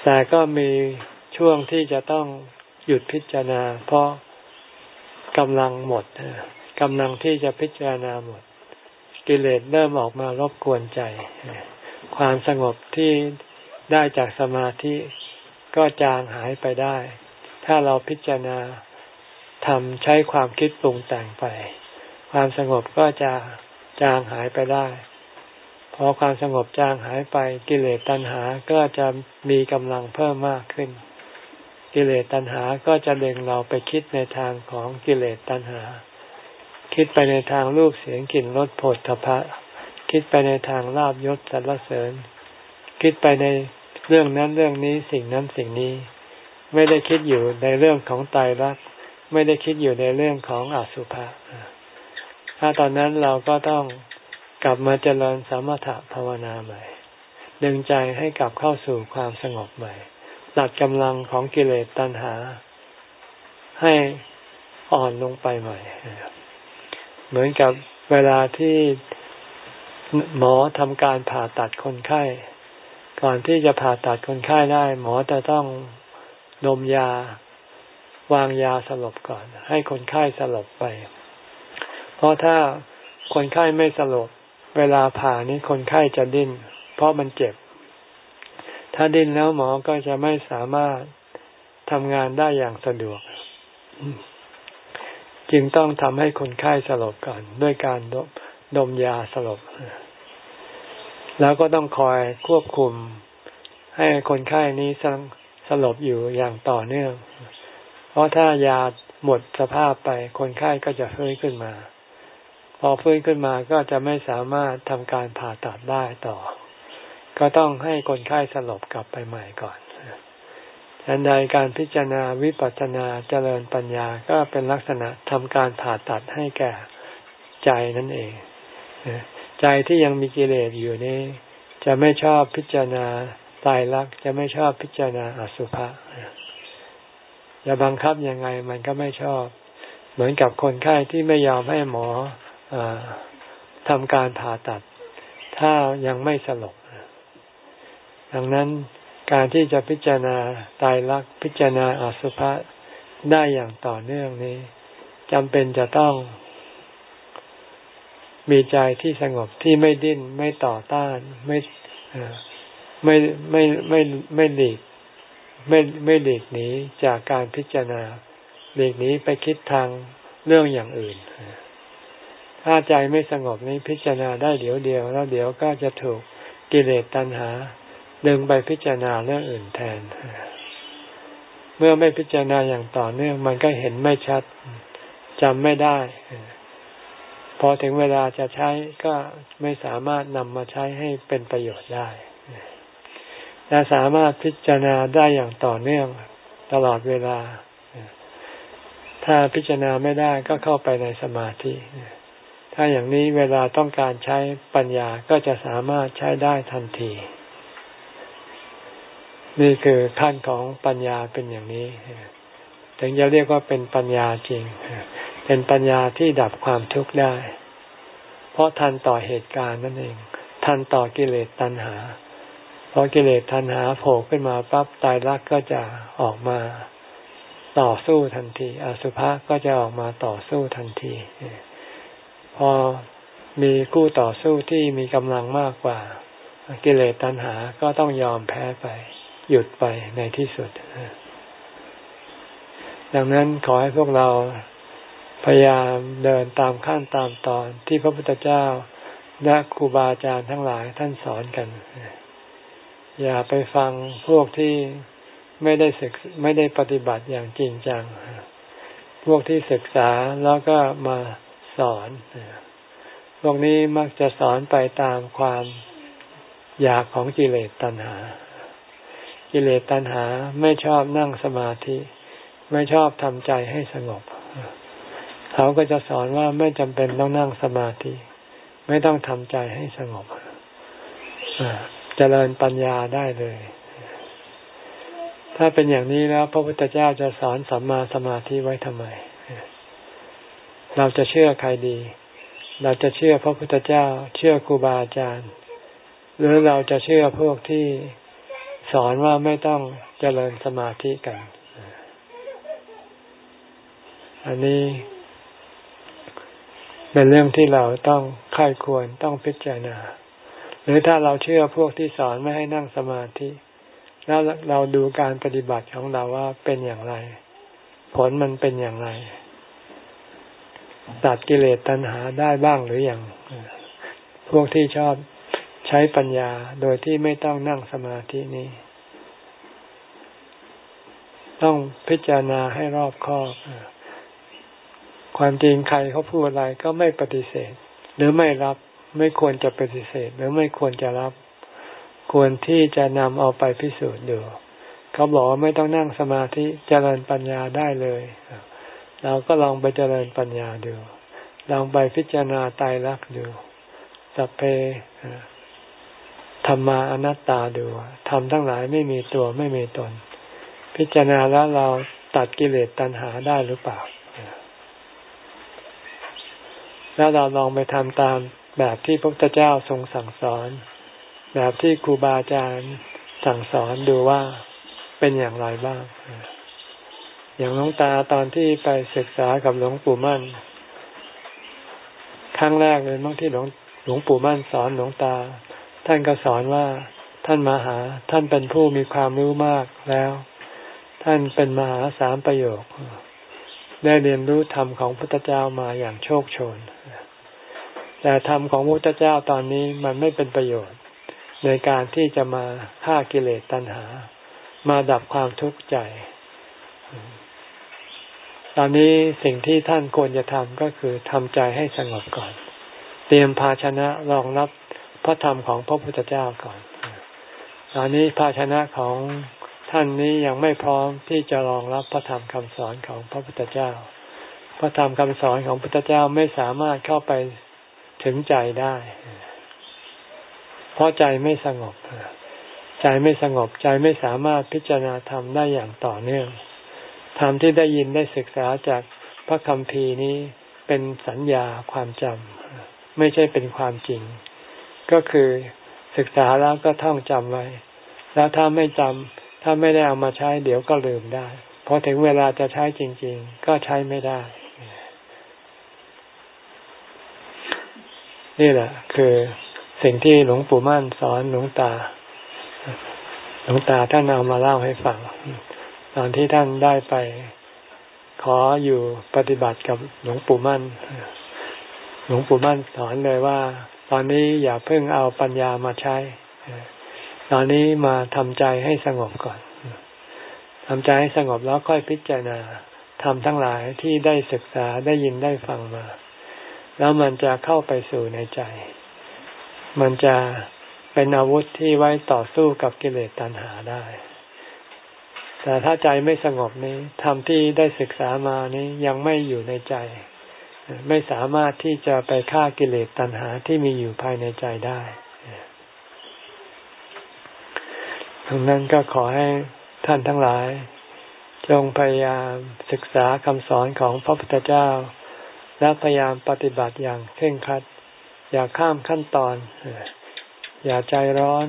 แต่ก็มีช่วงที่จะต้องหยุดพิจารณา เพราะกำลังหมดกำลังที่จะพิจารณาหมด กิเลสเริ่มออกมารบกวนใจ ความสงบที่ได้จากสมาธิก็จางหายไปได้ ถ้าเราพิจารณาทำใช้ความคิดปรุงแต่งไป ความสงบก็จะจางหายไปได้ พอความสงบจางหายไป กิเลสตัณหาก็จะมีกำลังเพิ่มมากขึ้น กิเลสตัณหาก็จะเล็งเราไปคิดในทางของกิเลสตัณหา คิดไปในทางรูปเสียงกลิ่นรสโผฏฐพะคิดไปในทางลาบยศสรรเสริญ คิดไปในเรื่องนั้นเรื่องนี้สิ่งนั้นสิ่งนี้ ไม่ได้คิดอยู่ในเรื่องของไตรลัก ไม่ได้คิดอยู่ในเรื่องของอสุภะถ้าตอนนั้นเราก็ต้องกลับมาเจริญสมถะภาวนาใหม่ดึงใจให้กลับเข้าสู่ความสงบใหม่ตัดกำลังของกิเลสตัณหา ให้อ่อนลงไปใหม่ เหมือนกับเวลาที่หมอทำการผ่าตัดคนไข้ ก่อนที่จะผ่าตัดคนไข้ได้ หมอจะต้องดมยาวางยาสลบก่อน ให้คนไข้สลบไป เพราะถ้าคนไข้ไม่สลบ เวลาผ่านี้คนไข้จะดิ้น เพราะมันเจ็บ ถ้าดิ้นแล้วหมอก็จะไม่สามารถทำงานได้อย่างสะดวก จึงต้องทำให้คนไข้สลบก่อน ด้วยการดมดมยาสลบ แล้วก็ต้องคอยควบคุม ให้คนไข้นี้สลบอยู่อย่างต่อเนื่อง เพราะถ้ายาหมดสภาพไป คนไข้ก็จะฟื้นขึ้นมา พอฟื้นขึ้นมาก็จะไม่สามารถทำการผ่าตัดได้ต่อ ก็ต้องให้คนไข้สลบกลับไปใหม่ก่อน ดังใดการพิจารณาวิปัสสนาเจริญปัญญาก็เป็นลักษณะทำการผ่าตัดให้แก่ใจนั่นเอง ใจที่ยังมีกิเลสอยู่นี้ จะไม่ชอบพิจารณาตายรักจะไม่ชอบพิจารณาอสุภะจะบังคับยังไงมันก็ไม่ชอบ เหมือนกับคนไข้ที่ไม่ยอมให้หมออทำการผ่าตัด ถ้ายังไม่สลบดังนั้น การที่จะพิจารณาตายรักพิจารณาอสุภะได้อย่างต่อเนื่องนี้จำเป็นจะต้อง มีใจที่สงบที่ไม่ดิ้นไม่ต่อต้านไม่ไม่ไม่ไม่ไม่หลีกไม่ไม่หลีกหนีจากการพิจารณาหลีกหนีไปคิดทางเรื่องอย่างอื่น ถ้าใจไม่สงบนี้พิจารณาได้เดี๋ยวเดียว แล้วเดี๋ยวก็จะถูกกิเลสตัณหา ดึงไปพิจารณาเรื่องอื่นแทน เมื่อไม่พิจารณาอย่างต่อเนื่องมันก็เห็นไม่ชัดจำไม่ได้ พอถึงเวลาจะใช้ก็ไม่สามารถนำมาใช้ให้เป็นประโยชน์ได้และสามารถพิจารณาได้อย่างต่อเนื่องตลอดเวลา ถ้าพิจารณาไม่ได้ก็เข้าไปในสมาธิ ถ้าอย่างนี้เวลาต้องการใช้ปัญญาก็จะสามารถใช้ได้ทันที นี่คือขั้นของปัญญาเป็นอย่างนี้ ถึงจะเรียกว่าเป็นปัญญาจริง เป็นปัญญาที่ดับความทุกข์ได้ เพราะทันต่อเหตุการณ์นั่นเอง ทันต่อกิเลสตัณหาพอกิเลสตัณหาโผล่ขึ้นมาปั๊บตายรักก็จะออกมาต่อสู้ทันที อสุภะก็จะออกมาต่อสู้ทันที พอมีคู่ต่อสู้ที่มีกำลังมากกว่า กิเลสตัณหาก็ต้องยอมแพ้ไป หยุดไปในที่สุด ดังนั้นขอให้พวกเราพยายามเดินตามขั้นตามตอนที่พระพุทธเจ้าและครูบาอาจารย์ทั้งหลายท่านสอนกัน อย่าไปฟังพวกที่ไม่ได้ศึกไม่ได้ปฏิบัติอย่างจริงจัง พวกที่ศึกษาแล้วก็มาสอน พวกนี้มักจะสอนไปตามความอยากของกิเลสตัณหา กิเลสตัณหาไม่ชอบนั่งสมาธิ ไม่ชอบทำใจให้สงบ เขาก็จะสอนว่าไม่จำเป็นต้องนั่งสมาธิ ไม่ต้องทำใจให้สงบเจริญปัญญาได้เลย ถ้าเป็นอย่างนี้แล้วพระพุทธเจ้าจะสอนสัมมาสมาธิไว้ทำไม เราจะเชื่อใครดี เราจะเชื่อพระพุทธเจ้า เชื่อครูบาอาจารย์ หรือเราจะเชื่อพวกที่ สอนว่าไม่ต้องเจริญสมาธิกัน อันนี้ เป็นเรื่องที่เราต้องค่ายควรต้องพิจารณา หรือถ้าเราเชื่อพวกที่สอนไม่ให้นั่งสมาธิ แล้วเราดูการปฏิบัติของเราว่าเป็นอย่างไร ผลมันเป็นอย่างไร ตัดกิเลสตัณหาได้บ้างหรืออยังพวกที่ชอบ ช้ปัญญาโดยที่ไม่ต้องนั่งสมาธินี้ ต้องพิจารณาให้รอบคอบความจริงใครเขาพูดอะไรก็ไม่ปฏิเสธ หรือไม่รับไม่ควรจะปฏิเสธ หรือไม่ควรจะรับ ควรที่จะนำเอาไปพิสูจน์ดูเขาบอกว่าไม่ต้องนั่งสมาธิเจริญปัญญาได้เลยเราก็ลองไปเจริญปัญญาดูลองไปพิจารณาตายรักดูสัพเพ ธรรมาอนัตตาดูทำทั้งหลายไม่มีตัวไม่มีตน พิจารณาแล้วเราตัดกิเลสตัณหาได้หรือเปล่า แล้วเราลองไปทำตามแบบที่พระพุทธเจ้าทรงสั่งสอน แบบที่ครูบาอาจารย์สั่งสอนดูว่าเป็นอย่างไรบ้าง อย่างหลวงตาตอนที่ไปศึกษากับหลวงปู่มั่น ครั้งแรกเลยบางที่หลวงหลวงปู่มั่นสอนหลวงตา ท่านก็สอนว่าท่านมาหา ท่านเป็นผู้มีความรู้มากแล้ว ท่านเป็นมหาสามประโยค ได้เรียนรู้ธรรมของพุทธเจ้ามาอย่างโชคโชน แต่ธรรมของพุทธเจ้าตอนนี้มันไม่เป็นประโยชน์ ในการที่จะมาฆ่ากิเลสตัณหา มาดับความทุกข์ใจตอนนี้สิ่งที่ท่านควรจะทำก็คือทำใจให้สงบก่อน เตรียมภาชนะรองรับ พระธรรมของพระพุทธเจ้าก่อน ตอนนี้ภาชนะของท่านนี้ยังไม่พร้อมที่จะรองรับพระธรรมคำสอนของพระพุทธเจ้า พระธรรมคำสอนของพระพุทธเจ้าไม่สามารถเข้าไปถึงใจได้ เพราะใจไม่สงบ ใจไม่สงบใจไม่สามารถพิจารณาธรรมได้อย่างต่อเนื่อง ธรรมที่ได้ยินได้ศึกษาจากพระคำพีนี้เป็นสัญญาความจำไม่ใช่เป็นความจริง ก็คือศึกษาแล้วก็ท่องจำไว้ แล้วถ้าไม่จำถ้าไม่ได้เอามาใช้เดี๋ยวก็ลืมได้พอถึงเวลาจะใช้จริง ๆ ก็ใช้ไม่ได้ นี่แหละ คือสิ่งที่หลวงปู่มั่นสอนหลวงตา หลวงตาท่านเอามาเล่าให้ฟัง ตอนที่ท่านได้ไปขออยู่ปฏิบัติกับหลวงปู่มั่น หลวงปู่มั่นสอนเลยว่า ตอนนี้อย่าเพิ่งเอาปัญญามาใช้ ตอนนี้มาทำใจให้สงบก่อนทำใจให้สงบแล้วค่อยพิจารณาทำทั้งหลายที่ได้ศึกษาได้ยินได้ฟังมา แล้วมันจะเข้าไปสู่ในใจ มันจะเป็นอาวุธที่ไว้ต่อสู้กับกิเลสตัณหาได้ แต่ถ้าใจไม่สงบนี้ธรรมที่ได้ศึกษามานี้ยังไม่อยู่ในใจ ไม่สามารถที่จะไปฆ่ากิเลสตัณหาที่มีอยู่ภายในใจได้ดังนั้นก็ขอให้ท่านทั้งหลาย จงพยายามศึกษาคำสอนของพระพุทธเจ้า และพยายามปฏิบัติอย่างเคร่งครัด อย่าข้ามขั้นตอน อย่าใจร้อน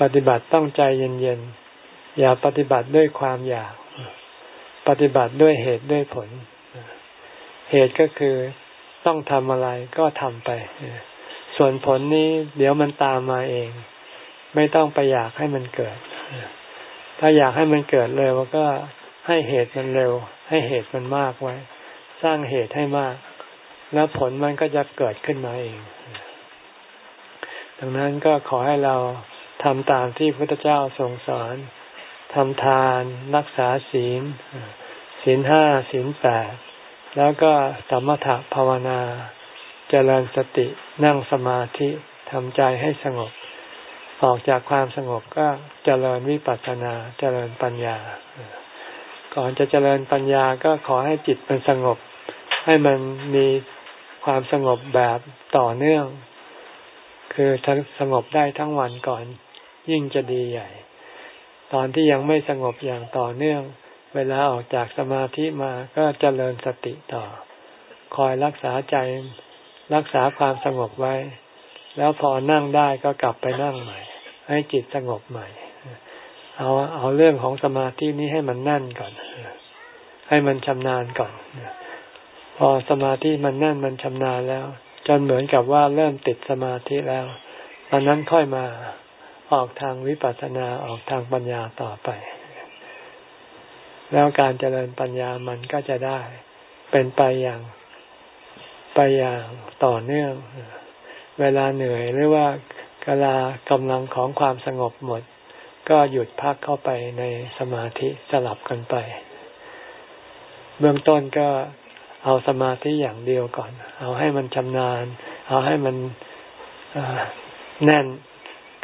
ปฏิบัติต้องใจเย็นๆ อย่าปฏิบัติด้วยความอยาก ปฏิบัติด้วยเหตุด้วยผล เหตุก็คือต้องทำอะไรก็ทำไป ส่วนผลนี้เดี๋ยวมันตามมาเอง ไม่ต้องไปอยากให้มันเกิด ถ้าอยากให้มันเกิดเร็วก็ให้เหตุมันเร็ว ให้เหตุมันมากไว้ สร้างเหตุให้มาก แล้วผลมันก็จะเกิดขึ้นมาเอง ดังนั้นก็ขอให้เราทำตามที่พระพุทธเจ้าทรงสอนทำทาน รักษาศีล ศีลห้า ศีลแปด แล้วก็สมถะภาวนาเจริญสตินั่งสมาธิทำใจให้สงบ ออกจากความสงบก็เจริญวิปัสสนาเจริญปัญญา ก่อนจะเจริญปัญญาก็ขอให้จิตเป็นสงบ ให้มันมีความสงบแบบต่อเนื่อง คือสงบได้ทั้งวันก่อนยิ่งจะดีใหญ่ ตอนที่ยังไม่สงบอย่างต่อเนื่อง เวลาออกจากสมาธิมาก็เจริญสติต่อ คอยรักษาใจรักษาความสงบไว้ แล้วพอนั่งได้ก็กลับไปนั่งใหม่ ให้จิตสงบใหม่ เอาเอาเรื่องของสมาธินี้ให้มันนั่นก่อน ให้มันชำนาญก่อน พอสมาธิมันนั่นมันชำนาญแล้ว จนเหมือนกับว่าเริ่มติดสมาธิแล้วตอนนั้นค่อยมาออกทางวิปัสสนาออกทางปัญญาต่อไป แล้วการเจริญปัญญามันก็จะได้ เป็นไปอย่างไปอย่างต่อเนื่อง เวลาเหนื่อยหรือว่าเวลากำลังของความสงบหมด ก็หยุดพักเข้าไปในสมาธิสลับกันไป เบื้องต้นก็เอาสมาธิอย่างเดียวก่อน เอาให้มันชำนาญ เอาให้มันแน่น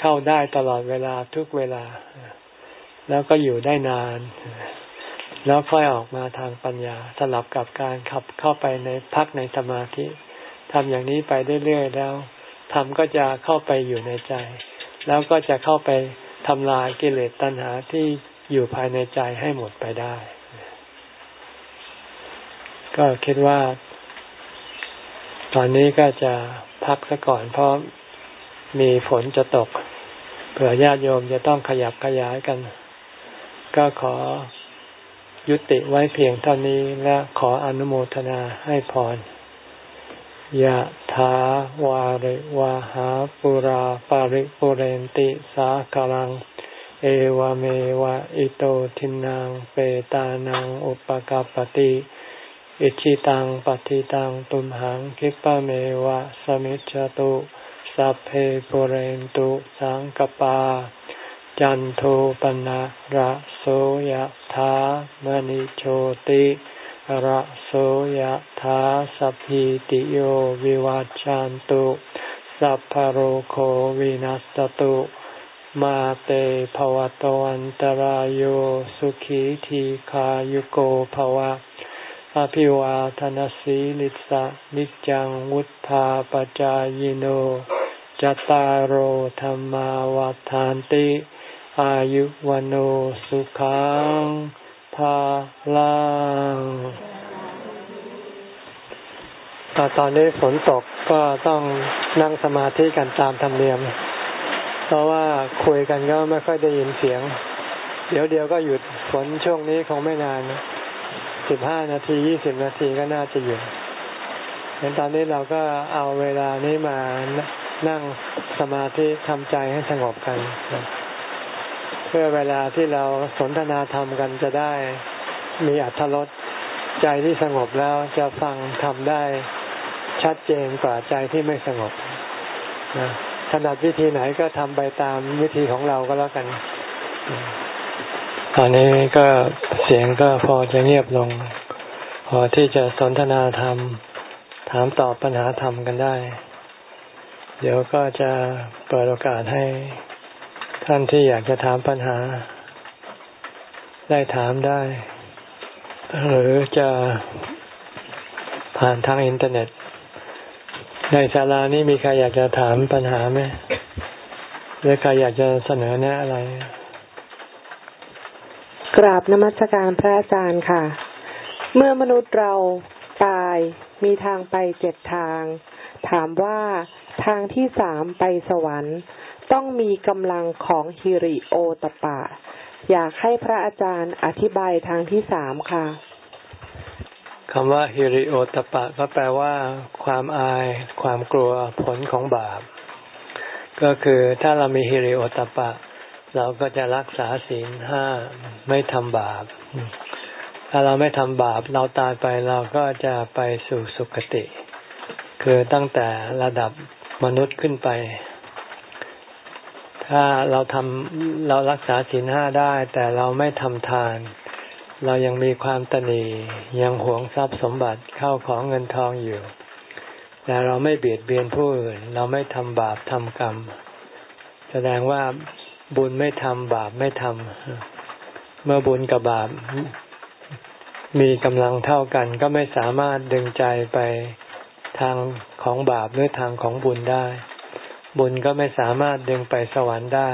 เข้าได้ตลอดเวลาทุกเวลา แล้วก็อยู่ได้นาน แล้วค่อยออกมาทางปัญญาสลับกับการขับเข้าไปในพักในสมาธิทำอย่างนี้ไปเรื่อยๆแล้วธรรมก็จะเข้าไปอยู่ในใจ แล้วก็จะเข้าไปทำลายกิเลสตัณหาที่อยู่ภายในใจให้หมดไปได้ ก็คิดว่า ตอนนี้ก็จะพักซะก่อนเพราะมีฝนจะตกเผื่อญาติโยมจะต้องขยับขยายกัน ก็ขอ ยุติไว้เพียงเท่านี้และขออนุโมทนาให้พรยะถาวาริวาหาปุราปาริปุเรนติสากลัง เอวเมวะอิโตทินังเปตานังอุปกาปติอิชิตังปฏิตังตุมหังคิปะเมวะสมิจจตุ สัพเพปุเรนตุสังกปา จันโทปนะระโสยธามณิโชติระโสยธาสัพพิติโยวิวัจจันตุ สัพพโรโควินัสตุ มาเตภวะตวันตารโยสุขีทีขายุโกภวะ อภิวาทนสีลิสะนิจังวุธาปจายโนจตารโหธรรมาวาทานติ อายุวันโอสุขังภาลังตอนนี้ฝนตกก็ต้องนั่งสมาธิกันตามธรรมเนียม เพราะว่าคุยกันก็ไม่ค่อยได้ยินเสียง เดี๋ยวเดียวก็หยุดฝนช่วงนี้คงไม่นานสิบห้านาทียี่สิบนาทีก็น่าจะหยุดเห็นตอนนี้เราก็เอาเวลานี้มานั่งสมาธิทำใจให้สงบกัน เพื่อเวลาที่เราสนทนาธรรมกันจะได้มีอัธรสใจที่สงบแล้วจะฟังทำได้ชัดเจนกว่าใจที่ไม่สงบถนัดวิธีไหนก็ทำไปตามวิธีของเราก็แล้วกัน ตอนนี้ก็เสียงก็พอจะเงียบลง พอที่จะสนทนาธรรม ถามตอบปัญหาธรรมกันได้ เดี๋ยวก็จะเปิดโอกาสให้ ท่านที่อยากจะถามปัญหา ได้ถามได้ หรือจะผ่านทางอินเทอร์เน็ต ในศาลานี้มีใครอยากจะถามปัญหาไหมหรือใครอยากจะเสนอแนะอะไร กราบนมัสการพระอาจารย์ค่ะ เมื่อมนุษย์เราตายมีทางไปเจ็ดทาง ถามว่าทางที่สามไปสวรรค์ ต้องมีกำลังของฮิริโอตปะ อยากให้พระอาจารย์อธิบายทางที่สามค่ะคำว่าฮิริโอตปะก็แปลว่า ความอาย ความกลัวผลของบาป ก็คือถ้าเรามีฮิริโอตปะ เราก็จะรักษาศีลห้าไม่ทำบาป ถ้าเราไม่ทำบาป เราตายไปเราก็จะไปสู่สุคติ คือตั้งแต่ระดับมนุษย์ขึ้นไป ถ้าเราทำเรารักษาศีลห้าได้ แต่เราไม่ทำทาน เรายังมีความตนียังหวงทรัพย์สมบัติเข้าของเงินทองอยู่ แต่เราไม่เบียดเบียนผู้อื่น เราไม่ทำบาปทำกรรม แสดงว่าบุญไม่ทำบาปไม่ทำเมื่อบุญกับบาปมีกำลังเท่ากัน ก็ไม่สามารถดึงใจไปทางของบาปหรือทางของบุญได้ บุญก็ไม่สามารถดึงไปสวรรค์ได้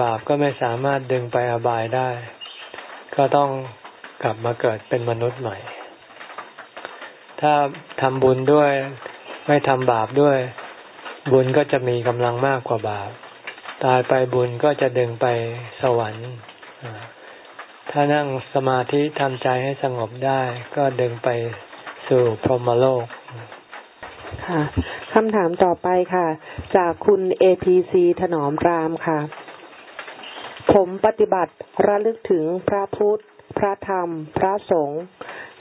บาปก็ไม่สามารถดึงไปอบายได้ ก็ต้องกลับมาเกิดเป็นมนุษย์ใหม่ ถ้าทำบุญด้วยไม่ทำบาปด้วย บุญก็จะมีกำลังมากกว่าบาป ตายไปบุญก็จะดึงไปสวรรค์ ถ้านั่งสมาธิทำใจให้สงบได้ ก็ดึงไปสู่พรหมโลกค่ะ คำถามต่อไปค่ะ จากคุณเอพีซีถนอมรามค่ะ ผมปฏิบัติระลึกถึงพระพุทธ พระธรรม พระสงฆ์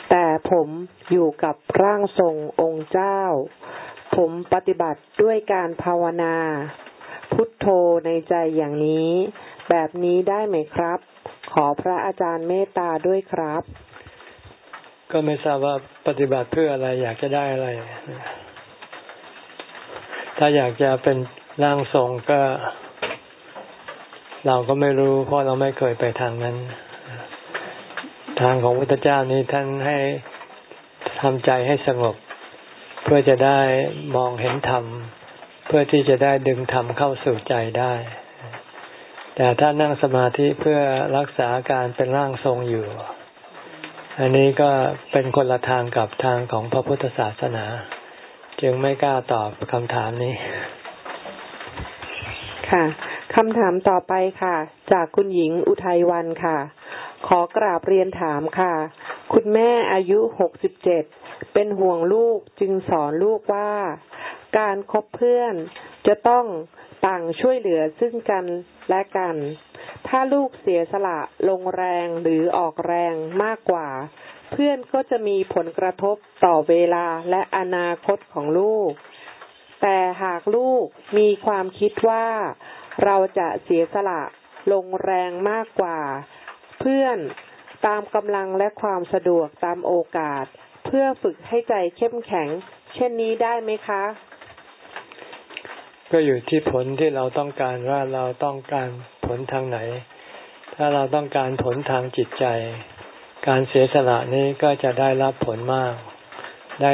แต่ผมอยู่กับร่างทรงองค์เจ้า ผมปฏิบัติด้วยการภาวนา พุทโธในใจอย่างนี้ แบบนี้ได้ไหมครับ ขอพระอาจารย์เมตตาด้วยครับ ก็ไม่ทราบว่าปฏิบัติเพื่ออะไรอยากจะได้อะไร ถ้าอยากจะเป็นร่างทรงก็ เราก็ไม่รู้ เพราะเราไม่เคยไปทางนั้น ทางของพระพุทธเจ้านี้ท่านให้ทำใจให้สงบ เพื่อจะได้มองเห็นธรรม เพื่อที่จะได้ดึงธรรมเข้าสู่ใจได้ แต่ถ้านั่งสมาธิเพื่อรักษาการเป็นร่างทรงอยู่ อันนี้ก็เป็นคนละทางกับทางของพระพุทธศาสนา จึงไม่กล้าตอบคำถามนี้ ค่ะคำถามต่อไปค่ะ จากคุณหญิงอุทัยวันค่ะ ขอกราบเรียนถามค่ะ คุณแม่อายุหกสิบเจ็ดเป็นห่วงลูกจึงสอนลูกว่า การคบเพื่อนจะต้องต่างช่วยเหลือซึ่งกันและกัน ถ้าลูกเสียสละลงแรงหรือออกแรงมากกว่า เพื่อนก็จะมีผลกระทบต่อเวลาและอนาคตของลูก แต่หากลูกมีความคิดว่า เราจะเสียสละลงแรงมากกว่า เพื่อนตามกำลังและความสะดวกตามโอกาส เพื่อฝึกให้ใจเข้มแข็ง เช่นนี้ได้ไหมคะ ก็อยู่ที่ผลที่เราต้องการว่าเราต้องการผลทางไหน ถ้าเราต้องการผลทางจิตใจ การเสียสละนี้ก็จะได้รับผลมาก ได้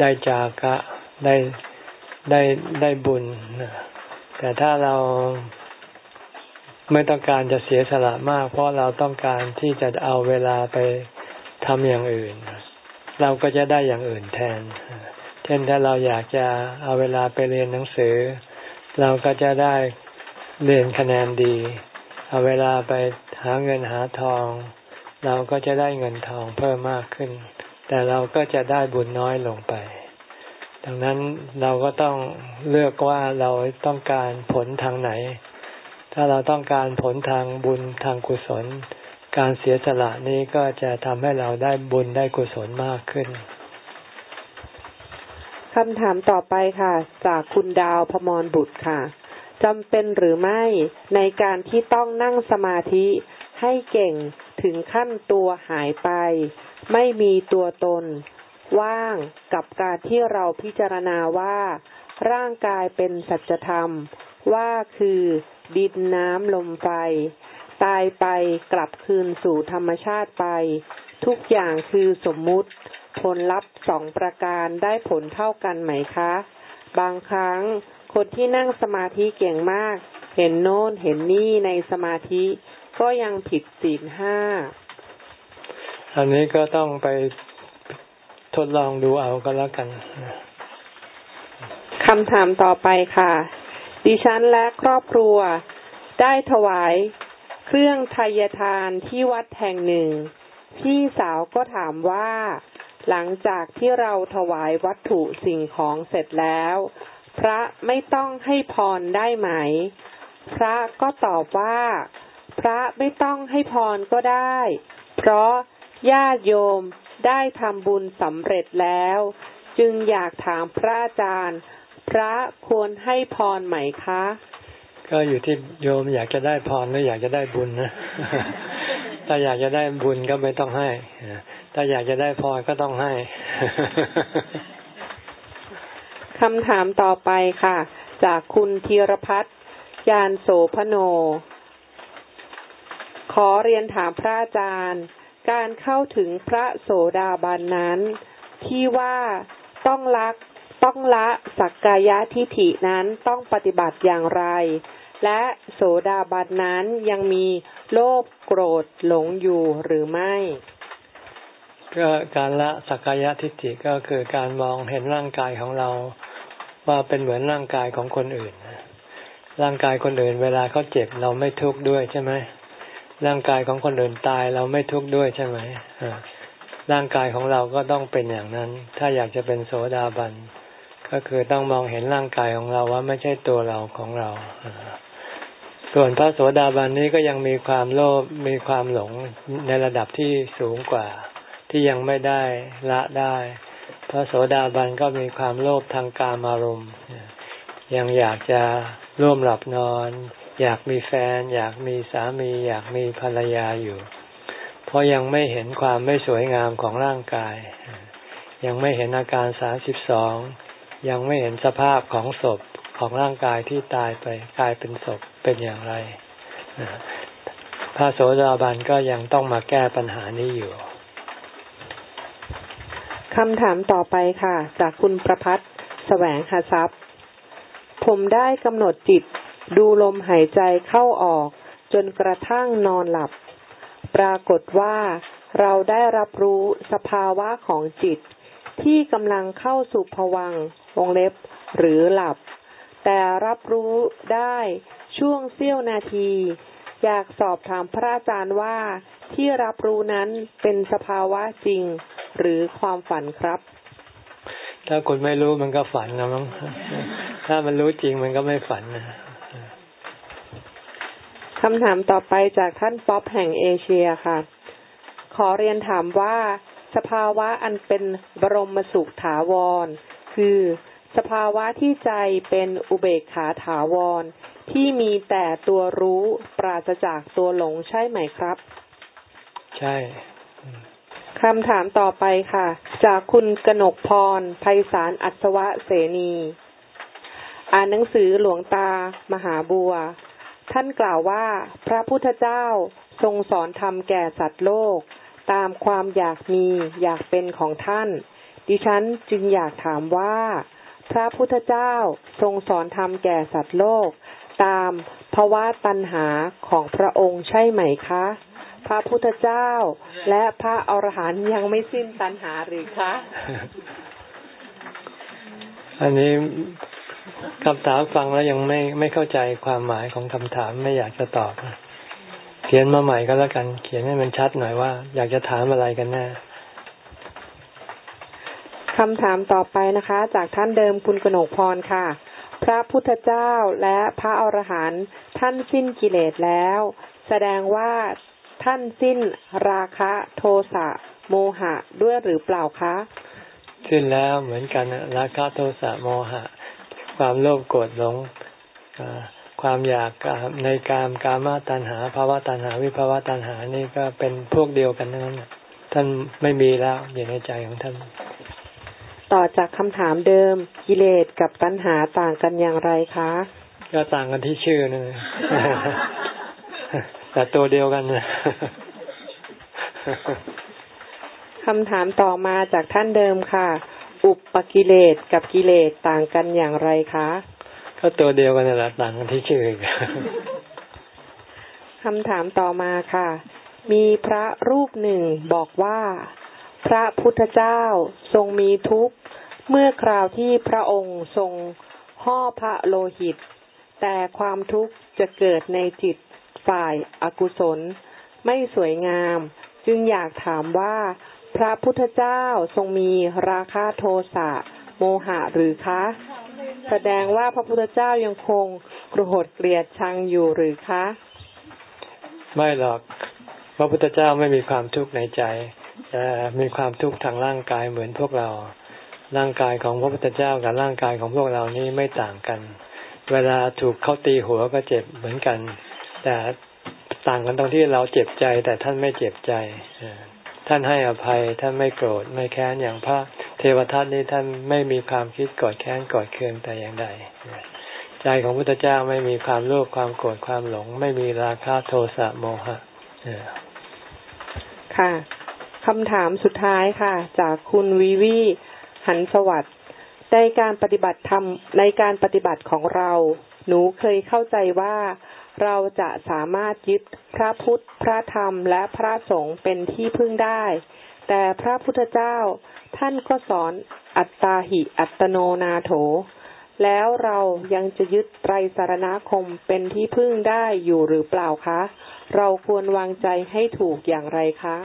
ได้จากะได้ได้ได้บุญ แต่ถ้าเราไม่ต้องการจะเสียสละมาก เพราะเราต้องการที่จะเอาเวลาไปทำอย่างอื่น เราก็จะได้อย่างอื่นแทน เช่นถ้าเราอยากจะเอาเวลาไปเรียนหนังสือ เราก็จะได้เรียนคะแนนดี เอาเวลาไปหาเงินหาทอง เราก็จะได้เงินทองเพิ่มมากขึ้น แต่เราก็จะได้บุญน้อยลงไป ดังนั้นเราก็ต้องเลือกว่าเราต้องการผลทางไหน ถ้าเราต้องการผลทางบุญทางกุศล การเสียสละนี้ก็จะทำให้เราได้บุญได้กุศลมากขึ้นคำถามต่อไปค่ะ จากคุณดาวพมรบุตรค่ะจำเป็นหรือไม่ในการที่ต้องนั่งสมาธิ ให้เก่งถึงขั้นตัวหายไป ไม่มีตัวตน ว่างกับการที่เราพิจารณาว่า ร่างกายเป็นสัจธรรม ว่าคือดินน้ำลมไฟ ตายไปกลับคืนสู่ธรรมชาติไป ทุกอย่างคือสมมุติ ผลลัพธ์สองประการได้ผลเท่ากันไหมคะ บางครั้งคนที่นั่งสมาธิเก่งมาก เห็นโน้นเห็นนี่ในสมาธิ ก็ยังผิดศีลห้า อันนี้ก็ต้องไปทดลองดูเอาก็แล้วกันคำถามต่อไปค่ะ ดิฉันและครอบครัวได้ถวายเครื่องทายทานที่วัดแห่งหนึ่ง พี่สาวก็ถามว่า หลังจากที่เราถวายวัตถุสิ่งของเสร็จแล้ว พระไม่ต้องให้พรได้ไหม พระก็ตอบว่า พระไม่ต้องให้พรก็ได้ เพราะญาติโยมได้ทำบุญสำเร็จแล้ว จึงอยากถามพระอาจารย์ พระควรให้พรไหมคะ ก็อยู่ที่โยมอยากจะได้พรหรืออยากจะได้บุญนะ ถ้าอยากจะได้บุญก็ไม่ต้องให้ ถ้าอยากจะได้พรก็ต้องให้คำถามต่อไปค่ะ จากคุณธีรพัฒน์ยานโสพโน ขอเรียนถามพระอาจารย์ การเข้าถึงพระโสดาบันนั้น ที่ว่าต้องรักต้องละสักกายทิฏฐินั้นต้องปฏิบัติอย่างไร และโสดาบันนั้นยังมีโลภโกรธหลงอยู่หรือไม่ ก็การละสักกายทิฏฐิก็คือการมองเห็นร่างกายของเราว่าเป็นเหมือนร่างกายของคนอื่นร่างกายคนอื่น เวลาเขาเจ็บเราไม่ทุกข์ด้วยใช่ไหม ร่างกายของคนอื่นตายเราไม่ทุกข์ด้วยใช่ไหมร่างกายของเราก็ต้องเป็นอย่างนั้น ถ้าอยากจะเป็นโสดาบันก็คือต้องมองเห็นร่างกายของเราว่าไม่ใช่ตัวเราของเรา ส่วนพระโสดาบันนี้ก็ยังมีความโลภมีความหลงในระดับที่สูงกว่า ที่ยังไม่ได้ละได้ พระโสดาบันก็มีความโลภทางกามารมณ์ยังอยากจะร่วมหลับนอน อยากมีแฟน อยากมีสามี อยากมีภรรยาอยู่ เพราะยังไม่เห็นความไม่สวยงามของร่างกาย ยังไม่เห็นอาการสาสิบสองยังไม่เห็นสภาพของศพของร่างกายที่ตายไปกลายเป็นศพเป็นอย่างไรพระโสดาบันก็ยังต้องมาแก้ปัญหานี้อยู่คำถามต่อไปค่ะ จากคุณประพัฒแสวงหาทรัพย์ ผมได้กำหนดจิต ดูลมหายใจเข้าออก จนกระทั่งนอนหลับ ปรากฏว่าเราได้รับรู้สภาวะของจิต ที่กำลังเข้าสู่ภวังวงเล็บหรือหลับ แต่รับรู้ได้ช่วงเสี้ยวนาที อยากสอบถามพระอาจารย์ว่าที่รับรู้นั้นเป็นสภาวะจริง หรือความฝันครับ ถ้าคุณไม่รู้มันก็ฝันนะมั้งถ้ามันรู้จริงมันก็ไม่ฝันนะ คำถามต่อไปจากท่านป๊อปแห่งเอเชียค่ะ ขอเรียนถามว่าสภาวะอันเป็นบรมสุขถาวร คือสภาวะที่ใจเป็นอุเบกขาถาวร ที่มีแต่ตัวรู้ปราศจากตัวหลงใช่ไหมครับ ใช่คำถามต่อไปค่ะ จากคุณกนกพรไพศาลอัศวะเสนี อ่านหนังสือหลวงตามหาบัว ท่านกล่าวว่า พระพุทธเจ้าทรงสอนธรรมแก่สัตว์โลก ตามความอยากมีอยากเป็นของท่าน ดิฉันจึงอยากถามว่า พระพุทธเจ้าทรงสอนธรรมแก่สัตว์โลก ตามภาวะตัณหาของพระองค์ใช่ไหมคะ พระพุทธเจ้า และพระอรหันต์ยังไม่สิ้นตัณหาหรือคะ อันนี้ คำถามฟังแล้วยังไม่ไม่เข้าใจความหมายของคำถามไม่อยากจะตอบเขียนมาใหม่ก็แล้วกัน เขียนให้มันชัดหน่อยว่า อยากจะถามอะไรกันแน่คำถามต่อไปนะคะ จากท่านเดิมคุณกนกพรค่ะ พระพุทธเจ้าและพระอรหันต์ท่านสิ้นกิเลสแล้ว แสดงว่าท่านสิ้นราคะโทสะโมหะด้วยหรือเปล่าคะ สิ้นแล้วเหมือนกันราคะโทสะโมหะ ความโลภโกรธหลงความอยากในกามกามาตัณหาภาวะตัณหาวิภาวะตัณหานี่ก็เป็นพวกเดียวกันนั้นท่านไม่มีแล้วอยู่ในใจของท่าน ต่อจากคำถามเดิมกิเลสกับตัณหาต่างกันอย่างไรคะ ก็ต่างกันที่ชื่อนึงแต่ตัวเดียวกันนะคำถามต่อมาจากท่านเดิมค่ะ อุปกิเลสกับกิเลสต่างกันอย่างไรคะ ก็ตัวเดียวกันแหละต่างกันที่ชื่อคำถามต่อมาค่ะ มีพระรูปหนึ่งบอกว่า พระพุทธเจ้าทรงมีทุกข์ เมื่อคราวที่พระองค์ทรงห่อพระโลหิต แต่ความทุกข์จะเกิดในจิตฝ่ายอากุศล ไม่สวยงาม จึงอยากถามว่า พระพุทธเจ้าทรงมีราคะโทสะโมหะหรือคะ แสดงว่าพระพุทธเจ้ายังคงโกรโหดเกลียดชังอยู่หรือคะ ไม่หรอก พระพุทธเจ้าไม่มีความทุกข์ในใจจะมีความทุกข์ทางร่างกายเหมือนพวกเรา ร่างกายของพระพุทธเจ้ากับร่างกายของพวกเรานี่ไม่ต่างกัน เวลาถูกเขาตีหัวก็เจ็บเหมือนกัน แต่ต่างกันตรงที่เราเจ็บใจแต่ท่านไม่เจ็บใจ ท่านให้อภัยท่านไม่โกรธไม่แค้นอย่างพระเทวทัตนี่ท่านไม่มีความคิดกอดแค้นกอดเคืองแต่อย่างใดใจของพุทธเจ้าไม่มีความโลภความโกรธความหลง ไม่มีราคะโทสะโมหะค่ะคำถามสุดท้ายค่ะ จากคุณวิวีหันสวัสด์ในการปฏิบัติธรรมในการปฏิบัติของเรา หนูเคยเข้าใจว่า เราจะสามารถยึดพระพุทธ พระธรรม และพระสงฆ์เป็นที่พึ่งได้ แต่พระพุทธเจ้าท่านก็สอนอัตตาหิอัตโนนาโถ แล้วเรายังจะยึดไตรสารณคมเป็นที่พึ่งได้อยู่หรือเปล่าคะ เราควรวางใจให้ถูกอย่างไรคะ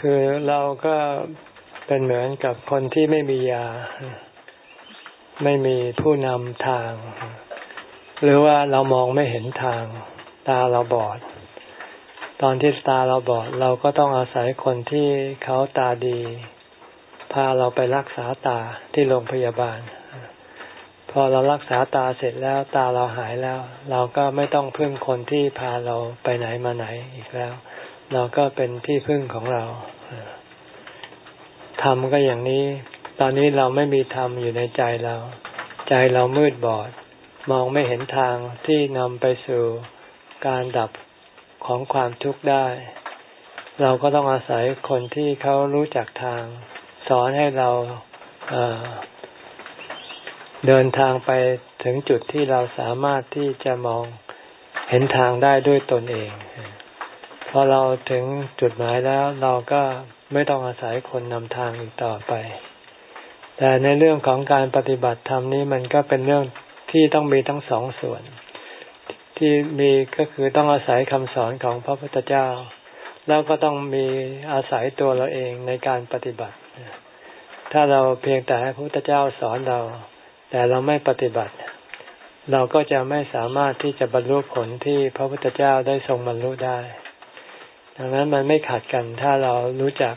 คือเราก็เป็นเหมือนกับคนที่ไม่มียา ไม่มีผู้นำทาง หรือว่าเรามองไม่เห็นทางตาเราบอด ตอนที่ตาเราบอด เราก็ต้องอาศัยคนที่เขาตาดี พาเราไปรักษาตาที่โรงพยาบาล พอเรารักษาตาเสร็จแล้วตาเราหายแล้ว เราก็ไม่ต้องพึ่งคนที่พาเราไปไหนมาไหนอีกแล้ว เราก็เป็นที่พึ่งของเราธรรมก็อย่างนี้ ตอนนี้เราไม่มีธรรมอยู่ในใจเรา ใจเรามืดบอด มองไม่เห็นทางที่นำไปสู่การดับของความทุกข์ได้ เราก็ต้องอาศัยคนที่เขารู้จักทาง สอนให้เราเเดินทางไปถึงจุดที่เราสามารถที่จะมองเห็นทางได้ด้วยตนเองพอเราถึงจุดหมายแล้วเราก็ไม่ต้องอาศัยคนนำทางอีกต่อไป แต่ในเรื่องของการปฏิบัติธรรมนี้มันก็เป็นเรื่อง ที่ต้องมีทั้งสองส่วน ที่มีก็คือต้องอาศัยคำสอนของพระพุทธเจ้า แล้วก็ต้องมีอาศัยตัวเราเองในการปฏิบัติ ถ้าเราเพียงแต่ให้พระพุทธเจ้าสอนเรา แต่เราไม่ปฏิบัติ เราก็จะไม่สามารถที่จะบรรลุผลที่พระพุทธเจ้าได้ทรงบรรลุได้ ดังนั้นมันไม่ขัดกันถ้าเรารู้จัก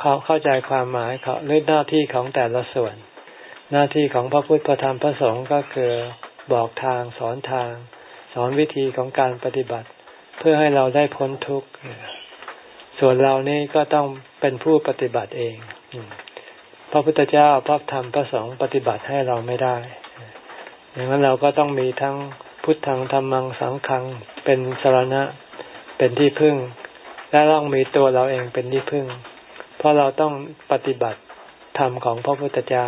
เขาเข้าใจความหมายเขาเรื่องหน้าที่ของแต่ละส่วน หน้าที่ของพระพุทธพระธรรมพระสงฆ์ก็คือบอกทางสอนทาง สอนวิธีของการปฏิบัติ เพื่อให้เราได้พ้นทุกข์ส่วนเรานี่ก็ต้องเป็นผู้ปฏิบัติเองพระพุทธเจ้าพระธรรมพระสงฆ์ปฏิบัติให้เราไม่ได้อย่างนั้นเราก็ต้องมีทั้งพุทธังธรรมังสังฆังเป็นสารณะเป็นที่พึ่ง และต้องมีตัวเราเองเป็นที่พึ่ง เพราะเราต้องปฏิบัติ ธรรมของพระพุทธเจ้า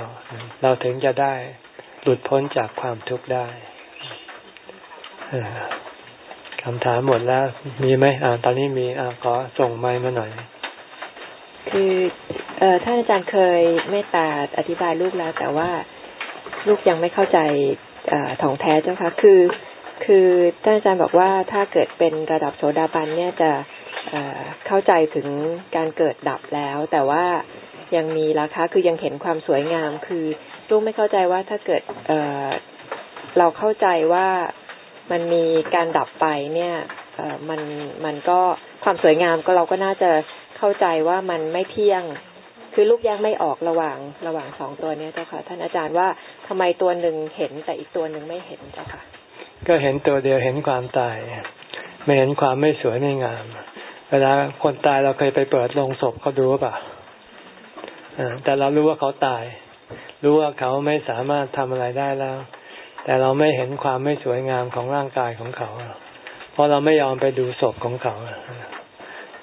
เราถึงจะได้หลุดพ้นจากความทุกข์ได้คำถามหมดแล้ว มีไหมอ่า ตอนนี้มีอ่าขอส่งไม้มาหน่อย คือเอ่อท่านอาจารย์เคยเมตตาอธิบายลูกแล้ว แต่ว่าลูกยังไม่เข้าใจอถ่องแท้เจ้าค่ะคือ คือท่านอาจารย์บอกว่าถ้าเกิดเป็นระดับโสดาบันเนี่ยจะเข้าใจถึงการเกิดดับแล้ว แต่ว่า ยังมีราคาคือยังเห็นความสวยงาม คือลูกไม่เข้าใจว่าถ้าเกิดเเราเข้าใจว่ามันมีการดับไปเนี่ยมันมันก็ความสวยงามก็เราก็น่าจะเข้าใจว่ามันไม่เที่ยง คือลูกแยกไม่ออกระหว่างระหว่างสองตัวนี้เจ้าค่ะ ท่านอาจารย์ว่าทำไมตัวหนึ่งเห็นแต่อีกตัวหนึ่งไม่เห็นเจ้าค่ะ ก็เห็นตัวเดียวเห็นความตาย ไม่เห็นความไม่สวยไม่งาม เวลาคนตายเราเคยไปเปิดโรงศพเขาดูป่ะ แต่เรารู้ว่าเขาตาย รู้ว่าเขาไม่สามารถทำอะไรได้แล้ว แต่เราไม่เห็นความไม่สวยงามของร่างกายของเขา เพราะเราไม่ยอมไปดูศพของเขา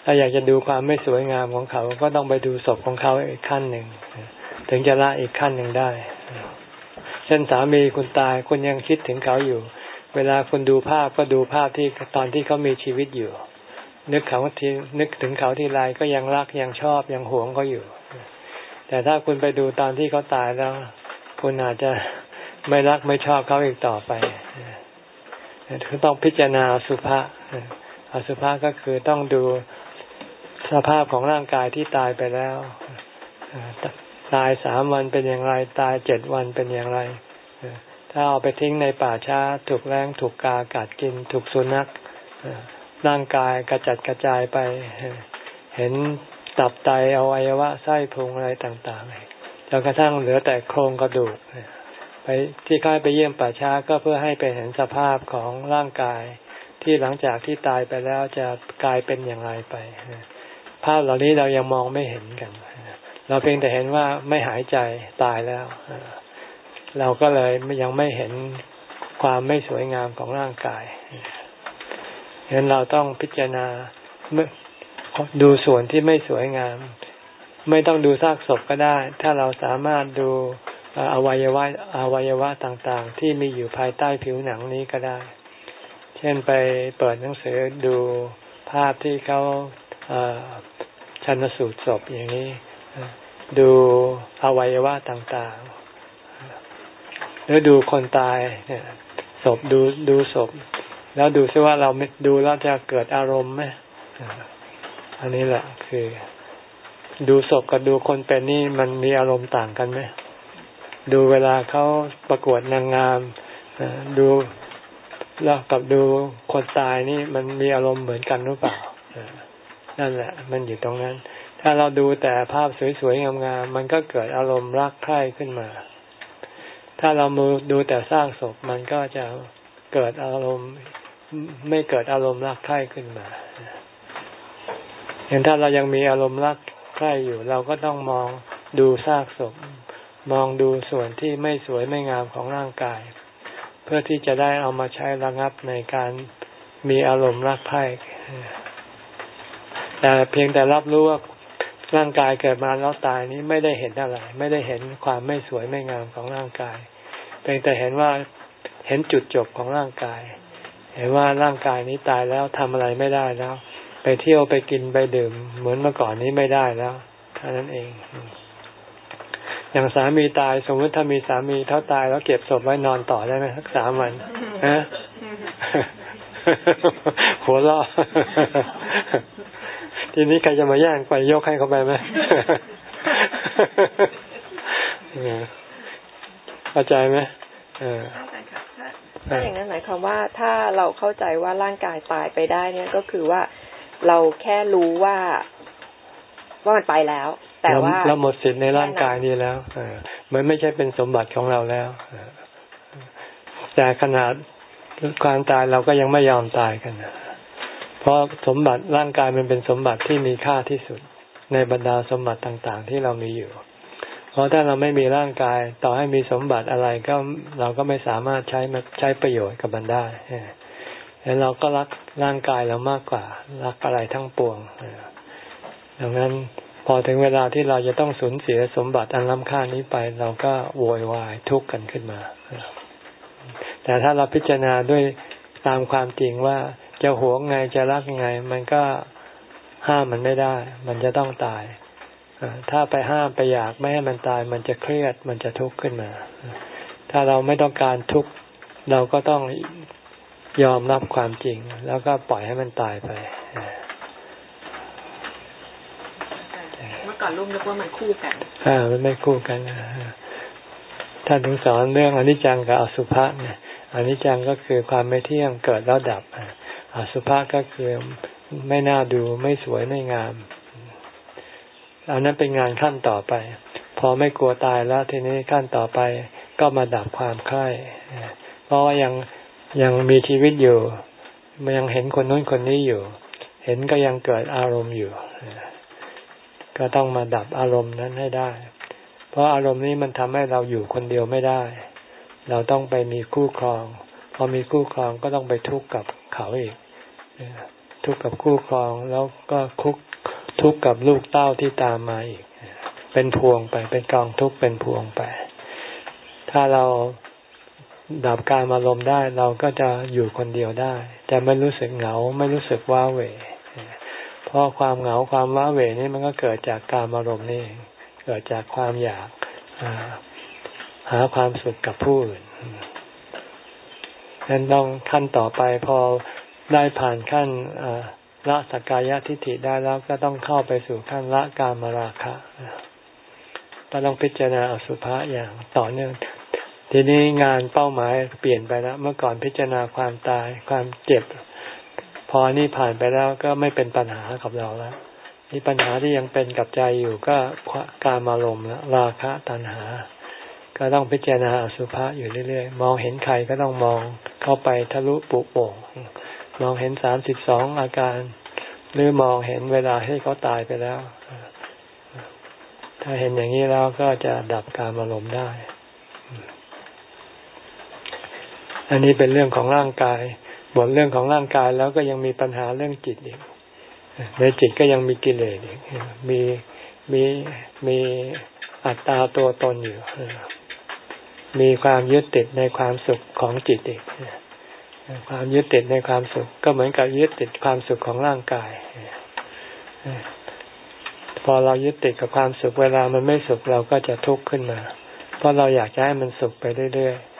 ถ้าอยากจะดูความไม่สวยงามของเขา ก็ต้องไปดูศพของเขาอีกขั้นหนึ่ง ถึงจะละอีกขั้นหนึ่งได้ เช่นสามีคุณตายคุณยังคิดถึงเขาอยู่ เวลาคุณดูภาพก็ดูภาพที่ตอนที่เขามีชีวิตอยู่นึกเขาที่นึกถึงเขาที่ไรก็ยังรักยังชอบยังหวงเขาอยู่ แต่ถ้าคุณไปดูตอนที่เขาตายแล้ว คุณอาจจะไม่รักไม่ชอบเขาอีกต่อไปคือต้องพิจารณาสุภาอสุภาก็คือต้องดูสภาพของร่างกายที่ตายไปแล้ว ตายสามวันเป็นอย่างไร ตายเจ็ดวันเป็นอย่างไร ถ้าเอาไปทิ้งในป่าช้าถูกแรงถูกกากัดกิน ถูกสุนัขร่างกายกระจัดกระจายไป เห็น ตับไตอวัยวะไส้พุงอะไรต่างๆจนกระทั่งเหลือแต่โครงกระดูกไปที่ค่ายไปเยี่ยมป่าช้าก็เพื่อให้ไปเห็นสภาพของร่างกาย ที่หลังจากที่ตายไปแล้วจะกลายเป็นอย่างไรไปภาพเหล่านี้เรายังมองไม่เห็นกัน เราเพียงแต่เห็นว่าไม่หายใจตายแล้ว เราก็เลยยังไม่เห็นความไม่สวยงามของร่างกายฉะนั้นเราต้องพิจารณา ดูส่วนที่ไม่สวยงาม ไม่ต้องดูซากศพก็ได้ ถ้าเราสามารถดูอวัยวะอวัยวะต่างๆ ที่มีอยู่ภายใต้ผิวหนังนี้ก็ได้ เช่นไปเปิดหนังสือดูภาพที่เขาชันสูตรศพอย่างนี้ ดูอวัยวะต่างๆ แล้วดูคนตายศพดูดูศพ แล้วดูซิว่าเราดูแล้วจะเกิดอารมณ์ไหม อันนี้แหละคือ ดูศพกับดูคนเป็นนี่มันมีอารมณ์ต่างกันไหมดูเวลาเขาประกวดนางงามดูแล้วกับดูคนตายนี่มันมีอารมณ์เหมือนกันหรือเปล่านั่นแหละ มันอยู่ตรงนั้น ถ้าเราดูแต่ภาพสวยๆงามๆมันก็เกิดอารมณ์รักใคร่ขึ้นมา ถ้าเรามือดูแต่สร้างศพมันก็จะเกิดอารมณ์ ไม่เกิดอารมณ์รักใคร่ขึ้นมา อย่างถ้าเรายังมีอารมณ์รักใคร่อยู่ เราก็ต้องมองดูซากศพ มองดูส่วนที่ไม่สวยไม่งามของร่างกาย เพื่อที่จะได้เอามาใช้ระงับในการมีอารมณ์รักใคร่แต่เพียงแต่รับรู้ว่าร่างกายเกิดมาแล้วตายนี้ไม่ได้เห็นอะไร ไม่ได้เห็นความไม่สวยไม่งามของร่างกาย เพียงแต่เห็นว่าเห็นจุดจบของร่างกาย เห็นว่าร่างกายนี้ตายแล้วทำอะไรไม่ได้แล้ว ไปเที่ยวไปกินไปดื่ม เหมือนเมื่อก่อนนี้ไม่ได้แล้วเท่านั้นเอง อย่างสามีตายสมมติถ้ามีสามีเท่าตายแล้วเก็บศพไว้นอนต่อได้ไหมสักสามวันฮะหัวเราะทีนี้ใครจะมาแย่งไปยกให้เขาไปไหมเข้าใจไหมถ้าอย่างนั้นหมายความว่าถ้าเราเข้าใจว่าร่างกายตายไปได้เนี่ยก็คือว่า เราแค่รู้ว่าว่ามันไปแล้ว แต่ว่าเราหมดสิทธิ์ในร่างกายนี้แล้วเออมันไม่ใช่เป็นสมบัติของเราแล้วแต่ขนาดความตายเราก็ยังไม่ยอมตายกันเพราะสมบัติร่างกายมันเป็นสมบัติที่มีค่าที่สุด ในบรรดาสมบัติต่างๆ ที่เรามีอยู่ เพราะถ้าเราไม่มีร่างกายต่อให้มีสมบัติอะไรก็เราก็ไม่สามารถใช้ใช้ประโยชน์กับมันได้ แล้วเราก็รักร่างกายเรามากกว่า รักอะไรทั้งปวงดังนั้นพอถึงเวลาที่เราจะต้องสูญเสียสมบัติอันล้ำค่านี้ไป เราก็โวยวายทุกข์กันขึ้นมา แต่ถ้าเราพิจารณาด้วยตามความจริงว่าจะหวงไงจะรักไง มันก็ห้ามมันไม่ได้ มันจะต้องตายถ้าไปห้ามไปอยากไม่ให้มันตาย มันจะเครียดมันจะทุกข์ขึ้นมา ถ้าเราไม่ต้องการทุกข์เราก็ต้อง ยอมรับความจริง แล้วก็ปล่อยให้มันตายไปเมื่อก่อนลุงนึกว่ามันคู่กันอ่ามันไม่คู่กันท่านถึงสอนเรื่องอนิจจังกับอสุภะเนี่ยอนิจจังก็คือความไม่เที่ยงเกิดแล้วดับอสุภะก็คือไม่น่าดูไม่สวยไม่งามอันนั้นเป็นงานขั้นต่อไป พอไม่กลัวตายแล้วทีนี้ขั้นต่อไปก็มาดับความใคร่เพราะว่ายัง ยังมีชีวิตอยู่มันยังเห็นคนนู้นคนนี้อยู่ เห็นก็ยังเกิดอารมณ์อยู่ ก็ต้องมาดับอารมณ์นั้นให้ได้ เพราะอารมณ์นี้มันทำให้เราอยู่คนเดียวไม่ได้ เราต้องไปมีคู่ครอง พอมีคู่ครองก็ต้องไปทุกข์กับเขาอีกทุกข์กับคู่ครองแล้วก็คุกทุกข์กับลูกเต้าที่ตามมาอีก เป็นพวงไป เป็นกองทุกข์เป็นพวงไป ถ้าเรา ดับการอารมณ์ได้เราก็จะอยู่คนเดียวได้ จะไม่รู้สึกเหงาไม่รู้สึกว้าเหวเพราะความเหงาความว้าเหวนี่มันก็เกิดจากการอารมณ์นี่เกิดจากความอยากหาความสุขกับผู้อื่นนั้นต้องขั้นต่อไปพอได้ผ่านขั้นละสักกายทิฏฐิได้แล้วก็ต้องเข้าไปสู่ขั้นละกามราคะก็ต้องพิจารณาอสุภะอย่างต่อเนื่อง ทีนี้งานเป้าหมายเปลี่ยนไปแล้ว เมื่อก่อนพิจารณาความตายความเจ็บ พอนี่ผ่านไปแล้วก็ไม่เป็นปัญหากับเราแล้วนี่ปัญหาที่ยังเป็นกับใจอยู่ก็การมารมแล้วราคะตัณหา ก็ต้องพิจารณาอสุภะอยู่เรื่อยๆ มองเห็นใครก็ต้องมองเข้าไปทะลุปุโป่งมองเห็นสามสิบสองอาการ หรือมองเห็นเวลาให้เขาตายไปแล้ว ถ้าเห็นอย่างนี้แล้วก็จะดับการอารมณ์ได้ อันนี้เป็นเรื่องของร่างกายบทเรื่องของร่างกายแล้วก็ยังมีปัญหาเรื่องจิตอีกในจิตก็ยังมีกิเลสอีกมีมีมีอัตตาตัวตนอยู่ มีความยึดติดในความสุขของจิตอีกความยึดติดในความสุข ก็เหมือนกับยึดติดความสุขของร่างกาย พอเรายึดติดกับความสุขเวลามันไม่สุขเราก็จะทุกข์ขึ้นมา เพราะเราอยากจะให้มันสุขไปเรื่อยๆ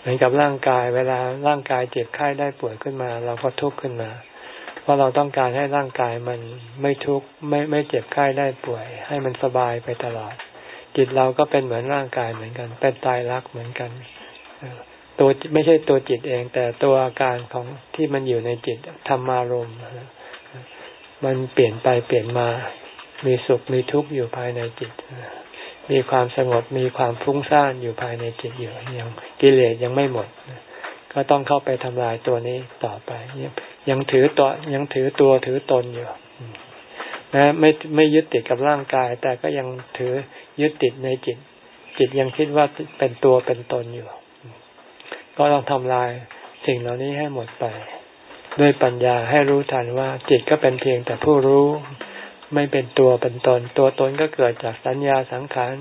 เหมือนกับร่างกาย เวลาร่างกายเจ็บไข้ได้ป่วยขึ้นมา เราก็ทุกข์ขึ้นมา เพราะเราต้องการให้ร่างกายมันไม่ทุกข์ไม่ไม่เจ็บไข้ได้ป่วย ให้มันสบายไปตลอด จิตเราก็เป็นเหมือนร่างกายเหมือนกัน เป็นตายรักเหมือนกันตัวไม่ใช่ตัวจิตเอง แต่ตัวอาการของที่มันอยู่ในจิตธรรมารมมันเปลี่ยนไปเปลี่ยนมา มีสุขมีทุกข์อยู่ภายในจิต มีความสงบมีความฟุ้งซ่านอยู่ภายในจิตอยู่ยังกิเลสยังไม่หมด ก็ต้องเข้าไปทำลายตัวนี้ต่อไป ยังถือตัวยังถือตัวถือตนอยู่นะไม่ไม่ยึดติดกับร่างกาย แต่ก็ยังถือยึดติดในจิต จิตยังคิดว่าเป็นตัวเป็นตนอยู่ ก็ต้องทำลายสิ่งเหล่านี้ให้หมดไป ด้วยปัญญาให้รู้ทันว่าจิตก็เป็นเพียงแต่ผู้รู้ ไม่เป็นตัวเป็นตน ตัวตนก็เกิดจากสัญญาสังขาร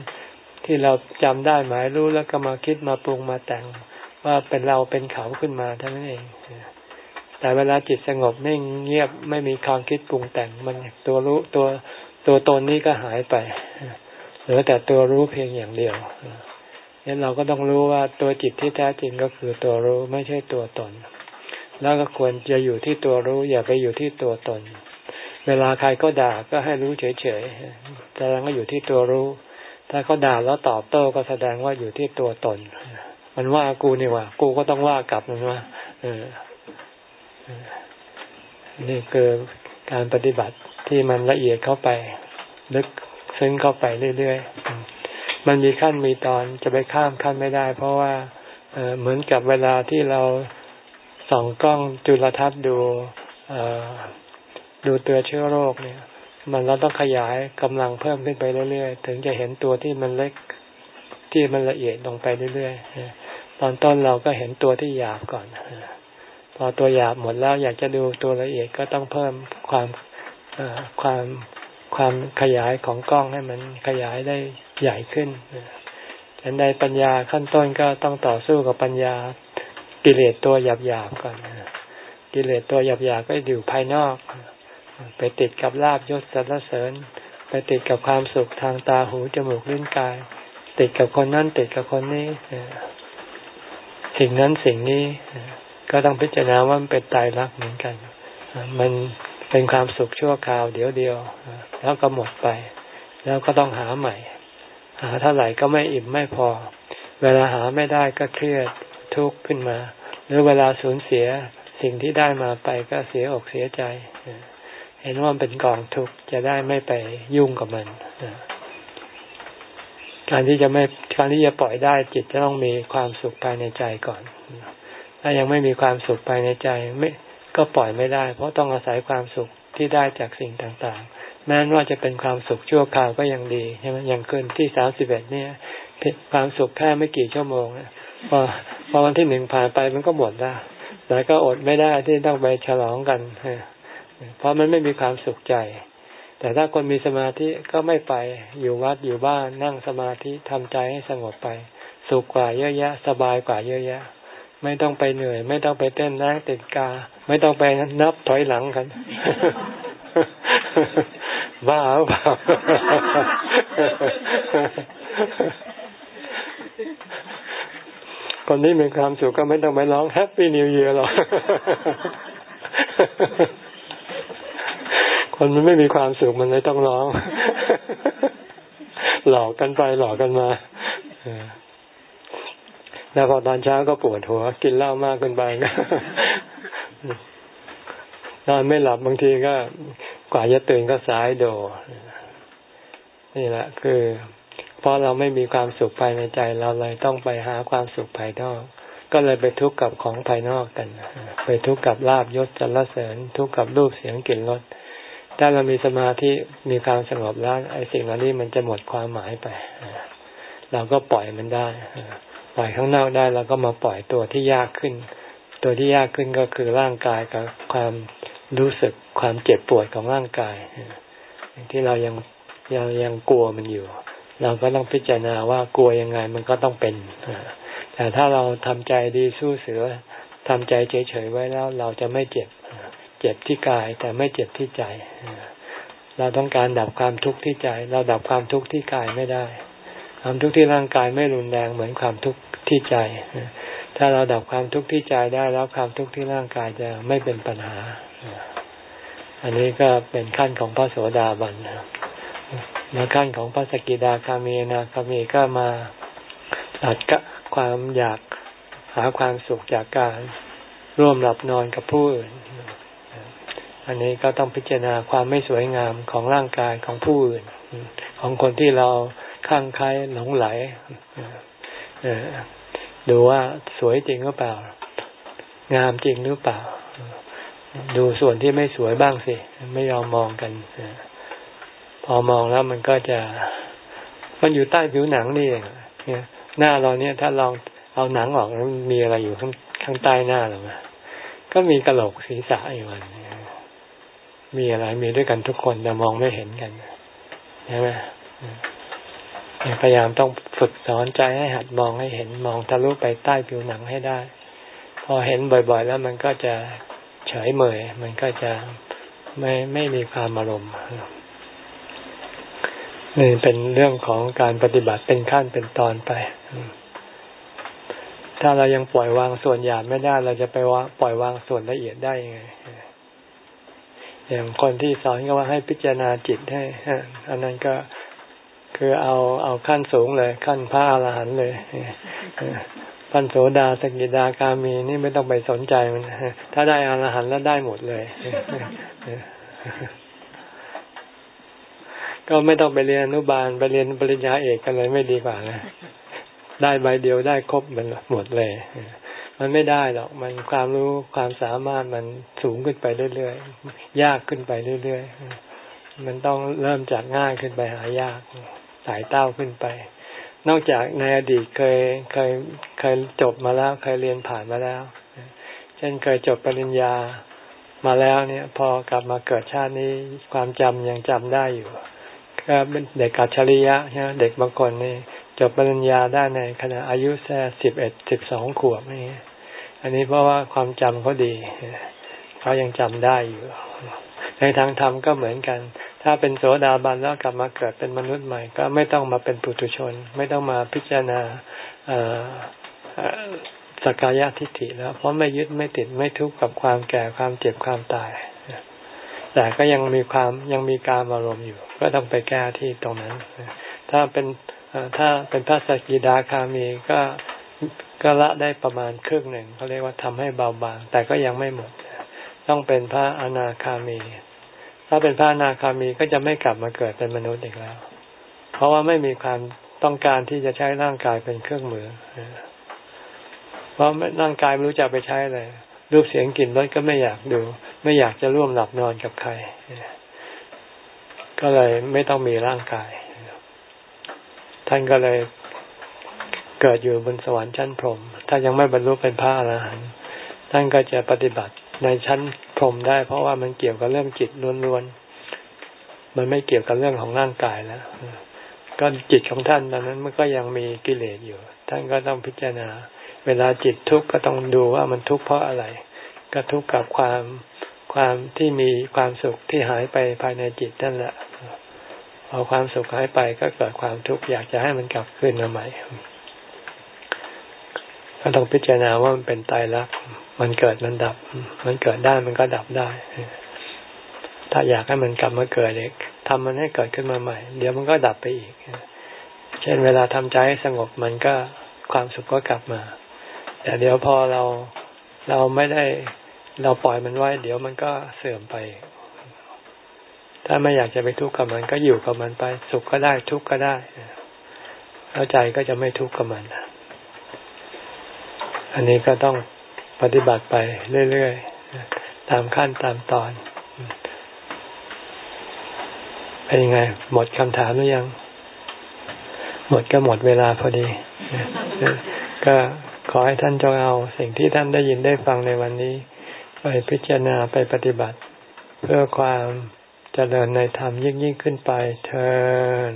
ที่เราจำได้หมายรู้แล้วก็มาคิดมาปรุงมาแต่งว่าเป็นเราเป็นเขาขึ้นมาเท่านั้นเอง แต่เวลาจิตสงบนิ่งเงียบไม่มีความคิดปรุงแต่ง มันตัวรู้ตัวตัวตนนี้ก็หายไปเหลือแต่ตัวรู้เพียงอย่างเดียวงั้นเราก็ต้องรู้ว่าตัวจิตที่แท้จริงก็คือตัวรู้ไม่ใช่ตัวตน แล้วก็ควรจะอยู่ที่ตัวรู้อย่าไปอยู่ที่ตัวตน เวลาใครก็ด่าก็ให้รู้เฉยๆแสดงว่าอยู่ที่ตัวรู้ ถ้าเขาด่าแล้วตอบโต้ก็แสดงว่าอยู่ที่ตัวตน มันว่ากูนี่ว่า กูก็ต้องว่ากลับมันว่าเออนี่คือการปฏิบัติที่มันละเอียดเข้าไป ลึกซึ้งเข้าไปเรื่อยๆ มันมีขั้นมีตอนจะไปข้ามขั้นไม่ได้ เพราะว่าเหมือนกับเวลาที่เราส่องกล้องจุลทรรศน์ดู ดูตัวเชื้อโรคเนี่ย มันเราต้องขยายกำลังเพิ่มขึ้นไปเรื่อยๆ ถึงจะเห็นตัวที่มันเล็กที่มันละเอียดลงไปเรื่อยๆ ตอนต้นเราก็เห็นตัวที่หยาบก่อน พอตัวหยาบหมดแล้วอยากจะดูตัวละเอียดก็ต้องเพิ่มความความความขยายของกล้องให้มันขยายได้ใหญ่ขึ้นฉันใดปัญญาขั้นต้นก็ต้องต่อสู้กับปัญญากิเลสตัวหยาบๆก่อนกิเลสตัวหยาบๆก็อยู่ภายนอก ไปติดกับลาบยศสรรเสริญ ไปติดกับความสุขทางตาหูจมูกลิ้นกาย ติดกับคนนั้นติดกับคนนี้สิ่งนั้นสิ่งนี้ก็ต้องพิจารณาว่ามันเป็นตายรักเหมือนกัน มันเป็นความสุขชั่วคราวเดียวเดียว แล้วก็หมดไป แล้วก็ต้องหาใหม่ หาเท่าไหร่ก็ไม่อิ่มไม่พอ เวลาหาไม่ได้ก็เครียดทุกข์ขึ้นมา หรือเวลาสูญเสียสิ่งที่ได้มาไปก็เสียอกเสียใจ เห็นว่ามันเป็นกองทุกข์จะได้ไม่ไปยุ่งกับมันการที่จะไม่การที่จะปล่อยได้จิตจะต้องมีความสุขภายในใจก่อน ถ้ายังไม่มีความสุขภายในใจไม่ก็ปล่อยไม่ได้ เพราะต้องอาศัยความสุขที่ได้จากสิ่งต่างๆ แม้ว่าจะเป็นความสุขชั่วคราวก็ยังดีใช่ไหมอย่างคืนที่สามสิบเอ็ดเนี่ย ความสุขแค่ไม่กี่ชั่วโมงพอพอวันที่หนึ่งผ่านไปมันก็หมดแล้วแต่ก็อดไม่ได้ที่ต้องไปฉลองกัน เพราะมันไม่มีความสุขใจ แต่ถ้าคนมีสมาธิก็ไม่ไปอยู่วัดอยู่บ้านนั่งสมาธิทำใจให้สงบไป สุขกว่าเยอะแยะ สบายกว่าเยอะแยะ ไม่ต้องไปเหนื่อย ไม่ต้องไปเต้นแรงติดกา ไม่ต้องไปนับถอยหลังกันบ้าเปล่าคนนี้มีความสุขก็ไม่ต้องไปร้องแฮปปี้นิวเยียร์หรอก คนมันไม่มีความสุขมันเลยต้องร้อง หลอกกันไปหลอกกันมาแล้วพอตอนเช้าก็ปวดหัว กินเหล้ามากเกินไปก็นอนไม่หลับบางทีก็กว่าจะตื่นก็สายโด นี่แหละ คือเพราะเราไม่มีความสุขภายในใจ เราเลยต้องไปหาความสุขภายนอก ก็เลยไปทุกข์กับของภายนอกกัน ไปทุกข์กับลาบยศจรรเสริญ ทุกข์กับรูปเสียงกลิ่นรส ถ้าเรามีสมาธิมีความสงบแล้วไอ้สิ่งเหล่านี้มันจะหมดความหมายไปเราก็ปล่อยมันได้ปล่อยข้างนอกได้เราก็มาปล่อยตัวที่ยากขึ้น ตัวที่ยากขึ้นก็คือร่างกายกับความรู้สึกความเจ็บปวดของร่างกายที่เรายังยังยังกลัวมันอยู่ เราก็ต้องพิจารณาว่ากลัวยังไงมันก็ต้องเป็นแต่ถ้าเราทำใจดีสู้เสือทำใจเฉยๆไว้แล้ว เราจะไม่เจ็บ เจ็บที่กายแต่ไม่เจ็บที่ใจ เราต้องการดับความทุกข์ที่ใจ เราดับความทุกข์ที่กายไม่ได้ ความทุกข์ที่ร่างกายไม่รุนแรงเหมือนความทุกข์ที่ใจ ถ้าเราดับความทุกข์ที่ใจได้แล้วความทุกข์ที่ร่างกายจะไม่เป็นปัญหา อันนี้ก็เป็นขั้นของพระโสดาบันแล้วขั้นของพระสกิดาคามีนาคามีก็มาตัดกะความอยากหาความสุขจากการร่วมหลับนอนกับผู้อื่น อันนี้ก็ต้องพิจารณาความไม่สวยงามของร่างกายของผู้อื่น ของคนที่เราข้างใครหลงไหลดูว่าสวยจริงหรือเปล่า งามจริงหรือเปล่า ดูส่วนที่ไม่สวยบ้างสิ ไม่ยอมมองกันพอมองแล้วมันก็จะ มันอยู่ใต้ผิวหนังนี่เองหน้าเราเนี่ยถ้าลองเอาหนังออกแล้วมีอะไรอยู่ข้างข้างใต้หน้าหรือเราก็มีกระโหลกศีรษะอยู่มัน มีอะไรมีด้วยกันทุกคนแต่มองไม่เห็นกันใช่ไหมพยายามต้องฝึกสอนใจให้หัดมองให้เห็นมองทะลุไปใต้ผิวหนังให้ได้ พอเห็นบ่อยๆ แล้วมันก็จะเฉยเมยมันก็จะไม่ไม่มีความอารมณ์นี่เป็นเรื่องของการปฏิบัติเป็นขั้นเป็นตอนไป ถ้าเรายังปล่อยวางส่วนหยาบไม่ได้ เราจะไปวาปล่อยวางส่วนละเอียดได้ยังไง อย่างคนที่สอนก็ว่าให้พิจารณาจิตให้อันนั้นก็คือเอาเอาขั้นสูงเลย ขั้นพระอรหันต์เลยพันโสดาสกิดาคามีนี่ไม่ต้องไปสนใจมันถ้าได้อรหันต์แล้วได้หมดเลย ก็ไม่ต้องไปเรียนอนุบาลไปเรียนปริญญาเอกกันเลยไม่ดีกว่านะได้ใบเดียวได้ครบมันหมดเลย มันไม่ได้หรอก มันความรู้ความสามารถมันสูงขึ้นไปเรื่อยๆ ยากขึ้นไปเรื่อยๆ มันต้องเริ่มจากง่ายขึ้นไปหายากสายเต้าขึ้นไป นอกจากในอดีตเคยเคยเคยจบมาแล้วเคยเรียนผ่านมาแล้ว เช่นเคยจบปริญญามาแล้วเนี่ย พอกลับมาเกิดชาตินี้ความจำยังจำได้อยู่ก็เป็นเด็กกัจฉริยะใช่เด็กบางคนนี่จบปริญญาได้ในขณะอายุแค่สิบเอ็ดสิบสองขวบนี่ อันนี้เพราะว่าความจำเขาดีเขายังจำได้อยู่ ในทางธรรมก็เหมือนกัน ถ้าเป็นโสดาบันแล้วกลับมาเกิดเป็นมนุษย์ใหม่ ก็ไม่ต้องมาเป็นปุถุชน ไม่ต้องมาพิจารณาสกายทิฏฐิแล้ว เพราะไม่ยึดไม่ติดไม่ทุกข์กับความแก่ความเจ็บความตาย แต่ก็ยังมีความยังมีการอารมณ์อยู่ ก็ต้องไปแก้ที่ตรงนั้น ถ้าเป็นถ้าเป็นพระสกิดาคามีก็ ก็ละได้ประมาณครึ่งหนึ่งเขาเรียกว่าทำให้เบาบาง แต่ก็ยังไม่หมด ต้องเป็นพระอนาคามี ถ้าเป็นพระอนาคามีก็จะไม่กลับมาเกิดเป็นมนุษย์อีกแล้ว เพราะว่าไม่มีความต้องการที่จะใช้ร่างกายเป็นเครื่องมือ เพราะร่างกายไม่รู้จะไปใช้อะไรรูปเสียงกลิ่นรสก็ไม่อยากดู ไม่อยากจะร่วมหลับนอนกับใคร ก็เลยไม่ต้องมีร่างกาย ท่านก็เลย เกิดอยู่บนสวรรค์ชั้นพรหมถ้ายังไม่บรรลุเป็นพระอรหันต์ท่านก็จะปฏิบัติในชั้นพรหมได้ เพราะว่ามันเกี่ยวกับเรื่องจิตล้วนๆมันไม่เกี่ยวกับเรื่องของร่างกายแล้วก็จิตของท่านตอนนั้นมันก็ยังมีกิเลสอยู่ ท่านก็ต้องพิจารณา เวลาจิตทุกข์ก็ต้องดูว่ามันทุกข์เพราะอะไร ก็ทุกข์กับความความที่มีความสุขที่หายไปภายในจิตนั่นแหละพอความสุขหายไปก็เกิดความทุกข์อยากจะให้มันกลับคืนมาใหม่ ก็ต้องพิจารณาว่ามันเป็นตายรักมันเกิดมันดับ มันเกิดได้มันก็ดับได้ ถ้าอยากให้มันกลับมาเกิดเองทำมันให้เกิดขึ้นมาใหม่ เดี๋ยวมันก็ดับไปอีก เช่นเวลาทำใจให้สงบมันก็ความสุขก็กลับมา แต่เดี๋ยวพอเราเราไม่ได้เราปล่อยมันไว้ เดี๋ยวมันก็เสื่อมไป ถ้าไม่อยากจะไปทุกข์กับมันก็อยู่กับมันไป สุขก็ได้ทุกข์ก็ได้ แล้วใจก็จะไม่ทุกข์กับมัน อันนี้ก็ต้องปฏิบัติไปเรื่อยๆ ตามขั้นตามตอน เป็นยังไง หมดคำถามหรือยัง หมดก็หมดเวลาพอดี ก็ขอให้ท่านจงเอาสิ่งที่ท่านได้ยินได้ฟังในวันนี้ ไปพิจารณาไปปฏิบัติ เพื่อความเจริญในธรรมยิ่งยิ่งขึ้นไปเธอ